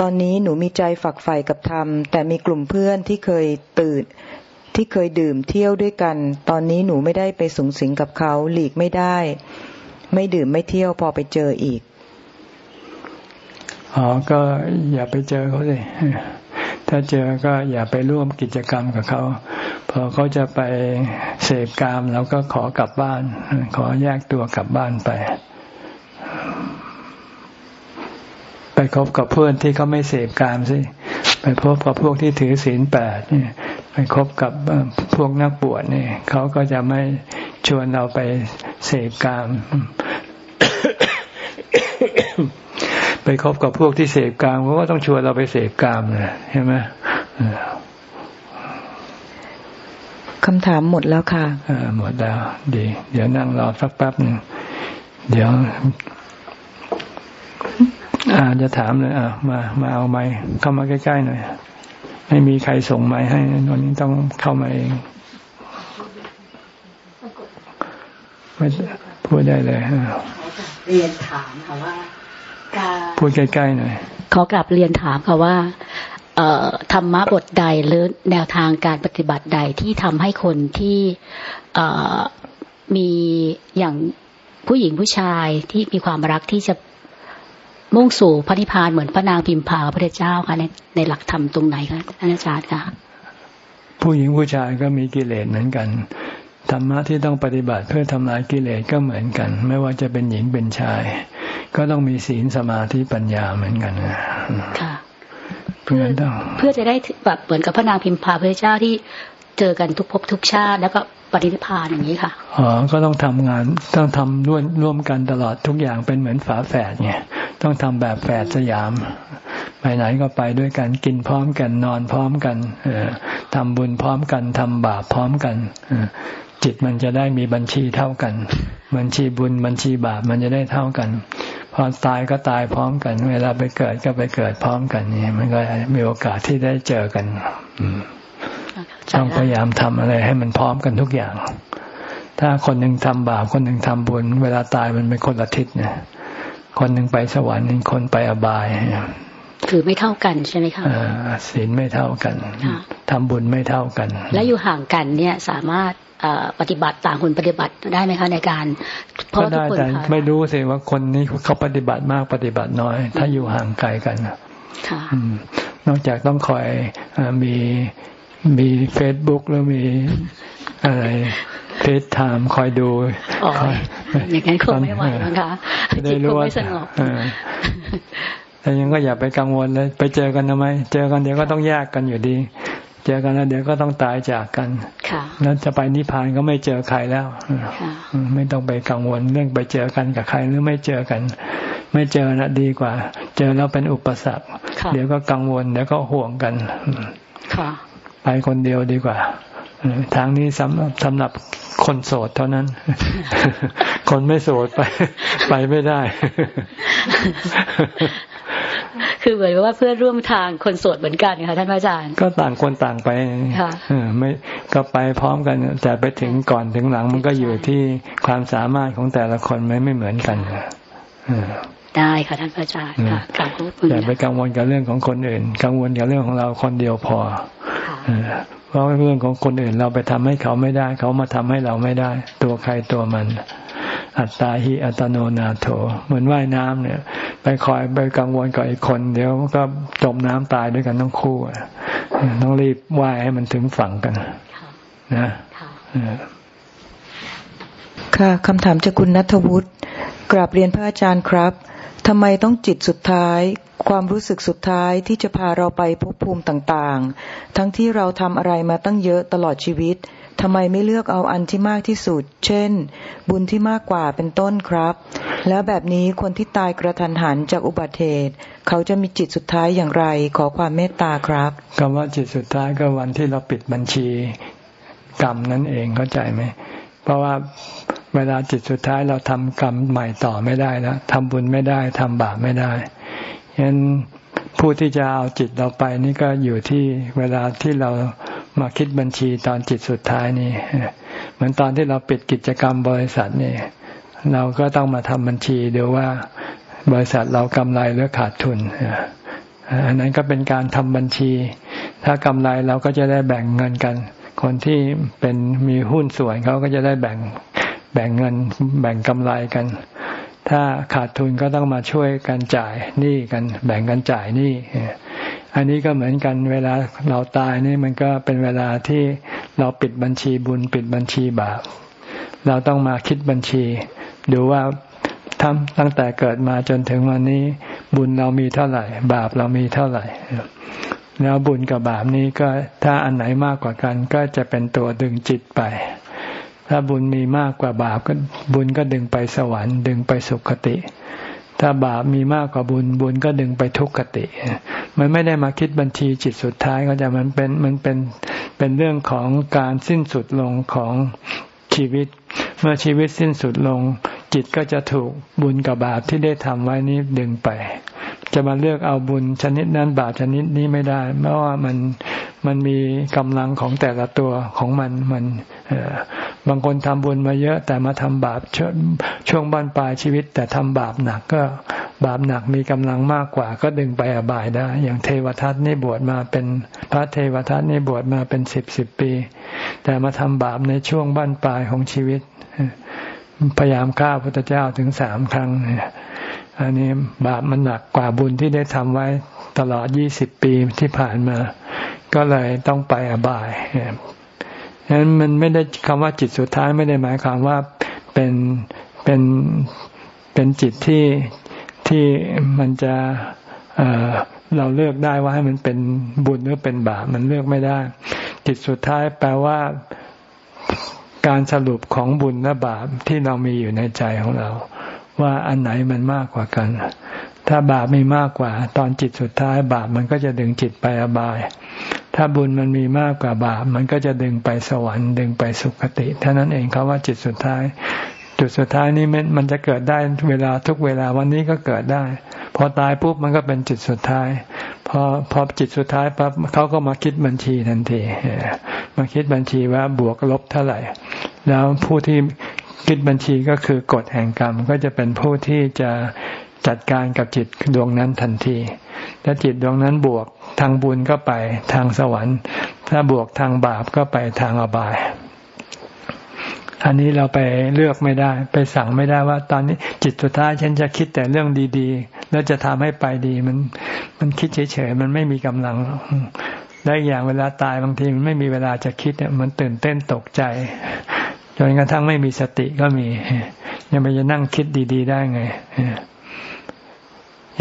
ตอนนี้หนูมีใจฝักใฝ่กับธรรม แต่มีกลุ่มเพื่อนที่เคยตื่นที่เคยดื่มเที่ยวด้วยกัน ตอนนี้หนูไม่ได้ไปสูงสิงกับเขาหลีกไม่ได้ ไม่ดื่มไม่เที่ยวพอไปเจออีกอ๋อก็อย่าไปเจอเขาสิ ถ้าเจอก็อย่าไปร่วมกิจกรรมกับเขา พอเขาจะไปเสพกามเราก็ขอกลับบ้าน ขอแยกตัวกลับบ้านไป ไปคบกับเพื่อนที่เขาไม่เสพกามสิไปพบกับพวกที่ถือศีลแปดเนี่ยไปคบกับพวกนักบวชเนี่ยเขาก็จะไม่ชวนเราไปเสพกาม ไปคบกับพวกที่เสพกามเพราะว่าต้องชวนเราไปเสพกามนะใช่ไหมคำถามหมดแล้วค่ะหมดแล้ว ดี เดี๋ยวนั่งรอสักแป๊บหนึ่งเดี๋ยวอาจะถามเลยอ่ามามาเอาไม้เข้ามาใกล้ๆหน่อยไม่มีใครส่งไม้ให้วันนี้ต้องเข้ามาเองไม่พูดได้เลยเรียนถามค่ะว่า พูดใกล้ๆหน่อยขอกลับเรียนถามค่ะว่าธรรมะบทใดหรือแนวทางการปฏิบัติใดที่ทำให้คนที่มีอย่างผู้หญิงผู้ชายที่มีความรักที่จะมุ่งสู่พระนิพพานเหมือนพระนางพิมพาพระเจ้าค่ะในในหลักธรรมตรงไหนคะอาจารย์คะผู้หญิงผู้ชายก็มีกิเลสเหมือนกันธรรมะที่ต้องปฏิบัติเพื่อทำลายกิเลสก็เหมือนกัน ไม่ว่าจะเป็นหญิงเป็นชาย ก็ต้องมีศีลสมาธิปัญญาเหมือนกันนะค่ะเพื่อต้องเพื่อจะได้แบบเหมือนกับพระนางพิมพาพระเจ้าที่เจอกันทุกภพทุกชาติ แล้วก็ปฏิพานอย่างนี้ค่ะอ๋อก็ต้องทำงานต้องทำร่วมร่วมกันตลอดทุกอย่างเป็นเหมือนฝาแฝดไงต้องทำแบบแฝดสยามไปไหนก็ไปด้วยกันกินพร้อมกันนอนพร้อมกันเอทำบุญพร้อมกันทำบาปพร้อมกันจิตมันจะได้มีบัญชีเท่ากัน บัญชีบุญบัญชีบาปมันจะได้เท่ากัน พอตายก็ตายพร้อมกัน เวลาไปเกิดก็ไปเกิดพร้อมกันนี่มันก็มีโอกาสที่ได้เจอกันต้องพยายามทำอะไรให้มันพร้อมกันทุกอย่าง ถ้าคนหนึ่งทำบาปคนหนึ่งทำบุญ เวลาตายมันเป็นคนละทิศเนี่ยคนหนึ่งไปสวรรค์คนไปอบายคือไม่เท่ากันใช่ไหมคะศีลไม่เท่ากันทำบุญไม่เท่ากัน และอยู่ห่างกันเนี่ยสามารถ ปฏิบัติต่างคนปฏิบัติได้ไหมคะในการ เพราะทุกคนไม่รู้สิว่าคนนี้เขาปฏิบัติมากปฏิบัติน้อย ถ้าอยู่ห่างไกลกันนอกจากต้องคอยมีมีเฟซบุ๊กแล้วมีอะไรเฟซไทม์คอยดูอย่างนั้นคงไม่ไหวนะคะจิตคงไม่สงบแต่ยังก็อย่าไปกังวลเลยไปเจอกันทำไม เจอกันเดี๋ยวก็ต้องแยกกันอยู่ดี เจอกันแล้วเดี๋ยวก็ต้องตายจากกันแล้วจะไปนิพพานก็ไม่เจอใครแล้วไม่ต้องไปกังวลเรื่องไปเจอกันกับใครหรือไม่เจอกัน ไม่เจอนะดีกว่า เจอแล้วเป็นอุปสรรค เดี๋ยวก็กังวลเดี๋ยวก็ห่วงกันไปคนเดียวดีกว่าทางนี้สำสำหรับคนโสดเท่านั้น คนไม่โสดไป ไปไม่ได้ คือเหมือนว่าเพื่อนร่วมทางคนโสดเหมือนกันค่ะท่านอาจารย์ ก็ต่างคนต่างไปค่ะไม่ก็ไปพร้อมกันแต่ไปถึงก่อนถึงหลังมันก็อยู่ที่ความสามารถของแต่ละคนไม่ไม่เหมือนกันได้ค่ะท่านอาจารย์ค่ะกลับอย่าไปกังวลกับเรื่องของคนอื่น กังวลกับเรื่องของเราคนเดียวพอเพราะเรื่องของคนอื่นเราไปทำให้เขาไม่ได้ เขามาทำให้เราไม่ได้ ตัวใครตัวมัน อัตตาหิอัตโนนาโถ เหมือนว่ายน้ำเนี่ย ไปคอยไปกังวลกับอีกคน เดี๋ยวก็จมน้ำตายด้วยกันทั้งคู่ต้องรีบว่ายให้มันถึงฝั่งกันนะค่ะคำถามจากคุณนัทวุฒิกราบเรียนพระอาจารย์ครับทำไมต้องจิตสุดท้าย ความรู้สึกสุดท้ายที่จะพาเราไปภพภูมิต่างๆ ทั้งที่เราทำอะไรมาตั้งเยอะตลอดชีวิต ทำไมไม่เลือกเอาอันที่มากที่สุด เช่น บุญที่มากกว่าเป็นต้นครับ แล้วแบบนี้คนที่ตายกระทันหันจากอุบัติเหตุ เขาจะมีจิตสุดท้ายอย่างไร ขอความเมตตาครับคำว่าจิตสุดท้ายก็วันที่เราปิดบัญชี กรรมนั่นเองเข้าใจไหม เพราะว่าเวลาจิตสุดท้ายเราทำกรรมใหม่ต่อไม่ได้แล้วทำบุญไม่ได้ทำบาปไม่ได้ฉะนั้นผู้ที่จะเอาจิตเราไปนี่ก็อยู่ที่เวลาที่เรา มาคิดบัญชีตอนจิตสุดท้ายนี่เหมือนตอนที่เราปิดกิจกรรมบริษัทนี่เราก็ต้องมาทำบัญชีดูว่าบริษัทเรากำไรหรือขาดทุนอันนั้นก็เป็นการทำบัญชี ถ้ากำไรเราก็จะได้แบ่งเงินกัน คนที่เป็นมีหุ้นส่วนเขาก็จะได้แบ่งแบ่งเงินแบ่งกำไรกัน ถ้าขาดทุนก็ต้องมาช่วยกันจ่ายหนี้กัน แบ่งกันจ่ายหนี้ อันนี้ก็เหมือนกันเวลาเราตายนี่มันก็เป็นเวลาที่เราปิดบัญชีบุญปิดบัญชีบาป เราต้องมาคิดบัญชี ดูว่าทำตั้งแต่เกิดมาจนถึงวันนี้ บุญเรามีเท่าไหร่ บาปเรามีเท่าไหร่ แล้วบุญกับบาปนี้ก็ถ้าอันไหนมากกว่ากัน ก็จะเป็นตัวดึงจิตไป ถ้าบุญมีมากกว่าบาปก็บุญก็ดึงไปสวรรค์ ดึงไปสุคติ ถ้าบาปมีมากกว่าบุญบุญก็ดึงไปทุกขติ มันไม่ได้มาคิดบัญชีจิตสุดท้ายก็จะมันเป็นมันเป็นเป็นเรื่องของการสิ้นสุดลงของชีวิต เมื่อชีวิตสิ้นสุดลง จิตก็จะถูกบุญกับบาปที่ได้ทำไว้นี้ดึงไป จะมาเลือกเอาบุญชนิดนั้นบาปชนิดนี้ไม่ได้เพราะว่ามันมันมีกำลังของแต่ละตัวของมันมัน บางคนทำบุญมาเยอะแต่มาทำบาปช่วงบ้านปลายชีวิต แต่ทำบาปหนักก็บาปหนักมีกำลังมากกว่า ก็ดึงไปอบายได้ อย่างเทวทัตนี่บวชมาเป็นพระเทวทัตนี่บวชมาเป็นสิบสิบปี แต่มาทำบาปในช่วงบ้านปลายของชีวิต พยายามฆ่าพระเจ้าถึงสามครั้งอันนี้บาปมันหนักกว่าบุญที่ได้ทำไว้ตลอดยี่สิบปีที่ผ่านมา ก็เลยต้องไปอบาย ฉะนั้นมันไม่ได้คำว่าจิตสุดท้ายไม่ได้หมายความว่าเป็นเป็นเป็นจิตที่ที่มันจะเเราเลือกได้ว่าให้มันเป็นบุญหรือเป็นบาปมันเลือกไม่ได้ จิตสุดท้ายแปลว่าการสรุปของบุญและบาปที่เรามีอยู่ในใจของเรา ว่าอันไหนมันมากกว่ากัน ถ้าบาปไมีมากกว่า ตอนจิตสุดท้ายบาปมันก็จะดึงจิตไปอบาย ถ้าบุญมันมีมากกว่าบาปมันก็จะดึงไปสวรรค์ดึงไปสุคติเท่านั้นเองเขาว่าจิตสุดท้าย จุดสุดท้ายนี้มันจะเกิดได้เวลาทุกเวลาวันนี้ก็เกิดได้ พอตายปุ๊บมันก็เป็นจิตสุดท้ายพอพอจิตสุดท้ายปั๊บเขาก็มาคิดบัญชีทันทีมาคิดบัญชีว่าบวกลบเท่าไหร่ แล้วผู้ที่คิดบัญชีก็คือกฎแห่งกรรมก็จะเป็นผู้ที่จะจัดการกับจิตดวงนั้นทันที ถ้าจิตดวงนั้นบวก ทางบุญก็ไปทางสวรรค์ ถ้าบวกทางบาปก็ไปทางอบาย อันนี้เราไปเลือกไม่ได้ ไปสั่งไม่ได้ว่า ตอนนี้จิตสุดท้ายฉันจะคิดแต่เรื่องดีๆ แล้วจะทำให้ไปดีมัน มันคิดเฉยๆมันไม่มีกำลังได้อย่างเวลาตายบางทีมันไม่มีเวลาจะคิดเนี่ยมันตื่นเต้นตกใจจนกระทั่งไม่มีสติก็มียังไปจะนั่งคิดดี ๆ ได้ไง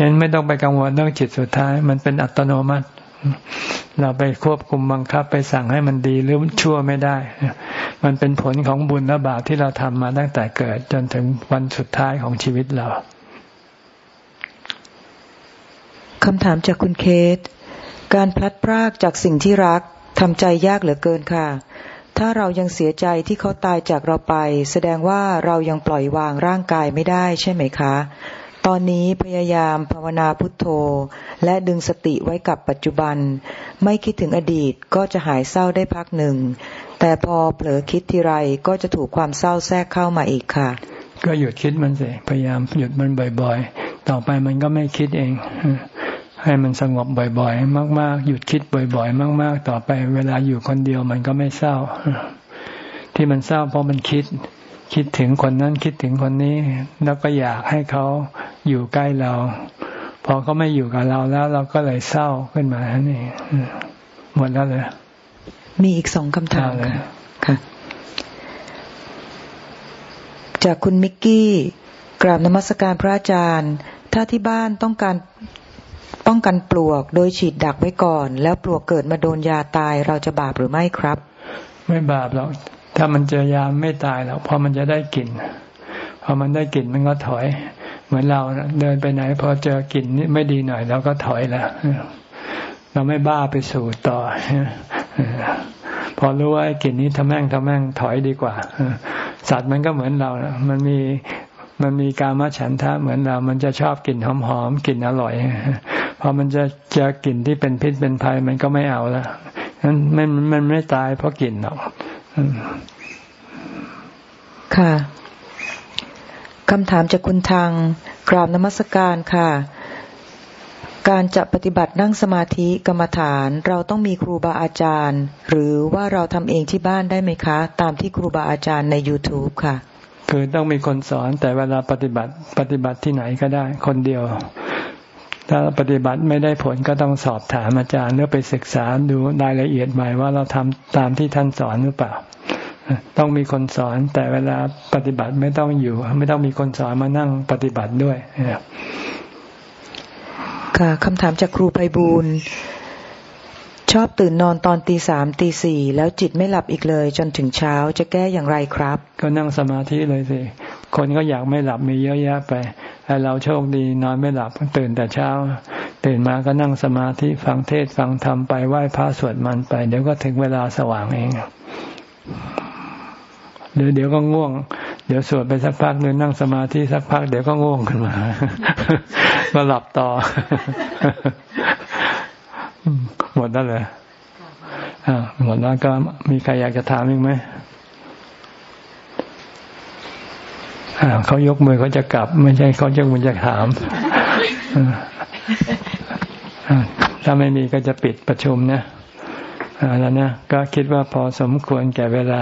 ยังไม่ต้องไปกังวลเรื่องจิตสุดท้าย มันเป็นอัตโนมัติ เราไปควบคุมบังคับไปสั่งให้มันดีหรือชั่วไม่ได้ มันเป็นผลของบุญและบาปที่เราทำมาตั้งแต่เกิดจนถึงวันสุดท้ายของชีวิตเราคำถามจากคุณเคส การพลัดพรากจากสิ่งที่รักทำใจยากเหลือเกินค่ะ ถ้าเรายังเสียใจที่เขาตายจากเราไป แสดงว่าเรายังปล่อยวางร่างกายไม่ได้ใช่ไหมคะ ตอนนี้พยายามภาวนาพุทโธ และดึงสติไว้กับปัจจุบัน ไม่คิดถึงอดีตก็จะหายเศร้าได้พักหนึ่ง แต่พอเผลอคิดทีไรก็จะถูกความเศร้าแทรกเข้ามาอีกค่ะ ก็หยุดคิดมันสิพยายามหยุดมันบ่อยๆ ต่อไปมันก็ไม่คิดเอง ให้มันสงบบ่อยๆ มาก ๆ หยุดคิดบ่อยๆ มาก ๆ ต่อไป เวลาอยู่คนเดียวมันก็ไม่เศร้า ที่มันเศร้าเพราะมันคิดคิดถึงคนนั้นคิดถึงคนนี้ แล้วก็อยากให้เขา อยู่ใกล้เรา พอเขาไม่อยู่กับเราแล้ว เราก็เลยเศร้าขึ้นมาท่นี่หมดแล้วเลย มีอีกสองคำถามค่ะจากคุณมิกกี้กราบนมัสการพระอาจารย์ ถ้าที่บ้านต้องการป้องกันปลวกโดยฉีดดักไว้ก่อน แล้วปลวกเกิดมาโดนยาตายเราจะบาปหรือไม่ครับ ไม่บาปหรอกถ้ามันเจอยาไม่ตายหรอกพอมันจะได้กลิ่นพอมันได้กลิ่นมันก็ถอย เหมือนเราเดินไปไหน พอเจอกลิ่นนี่ไม่ดีหน่อยเราก็ถอยละเราไม่บ้าไปสู่ต่อพอรู้ว่ากลิ่นนี้ทำแม่งทำแม่งถอยดีกว่าสัตว์มันก็เหมือนเรามันมีมันมีการมาฉันทะเหมือนเรา มันจะชอบกลิ่นหอมๆกลิ่นอร่อยพอมันจะเจอกลิ่นที่เป็นพิษเป็นภัยมันก็ไม่เอาละนั้นมันมันไม่ตายเพราะกลิ่นหรอกค่ะ คำถามจากคุณทางกราบนมัสการค่ะ การจะปฏิบัตินั่งสมาธิกรรมฐาน เราต้องมีครูบาอาจารย์ หรือว่าเราทำเองที่บ้านได้ไหมคะ ตามที่ครูบาอาจารย์ใน YouTube ค่ะ คือต้องมีคนสอนแต่เวลาปฏิบัติปฏิบัติที่ไหนก็ได้ คนเดียว ถ้าปฏิบัติไม่ได้ผลก็ต้องสอบถามอาจารย์หรือไปศึกษาดูรายละเอียดใหม่ว่าเราทำตามที่ท่านสอนหรือเปล่า ต้องมีคนสอนแต่เวลาปฏิบัติไม่ต้องอยู่ ไม่ต้องมีคนสอนมานั่งปฏิบัติด้วยค่ะคำถามจากครูไพบูลชอบตื่นนอนตอนตีสามตีสี่แล้วจิตไม่หลับอีกเลย จนถึงเช้าจะแก้อย่างไรครับ ก็นั่งสมาธิเลยสิคนก็อยากไม่หลับมีเยอะแยะไปไอเราโชคดีนอนไม่หลับตื่นแต่เช้า ตื่นมาก็นั่งสมาธิฟังเทศฟังธรรมไปไหว้พระสวดมนต์ไป เดี๋ยวก็ถึงเวลาสว่างเอง เดี๋ยวเดี๋ยวก็ง่วง เดี๋ยวสวดไปสักพักนึงนั่งสมาธิสักพัก เดี๋ยวก็ง่วงขึ้นมาก็หลับต่อ หมดแล้วเลยอ่าหมดแล้วก็มีใครอยากจะถามอีกไหมเขายกมือเขาจะกลับ ไม่ใช่เขาจะมือจะถามถ้าไม่มีก็จะปิดประชุมนะแล้วนะ ก็คิดว่าพอสมควรแก่เวลา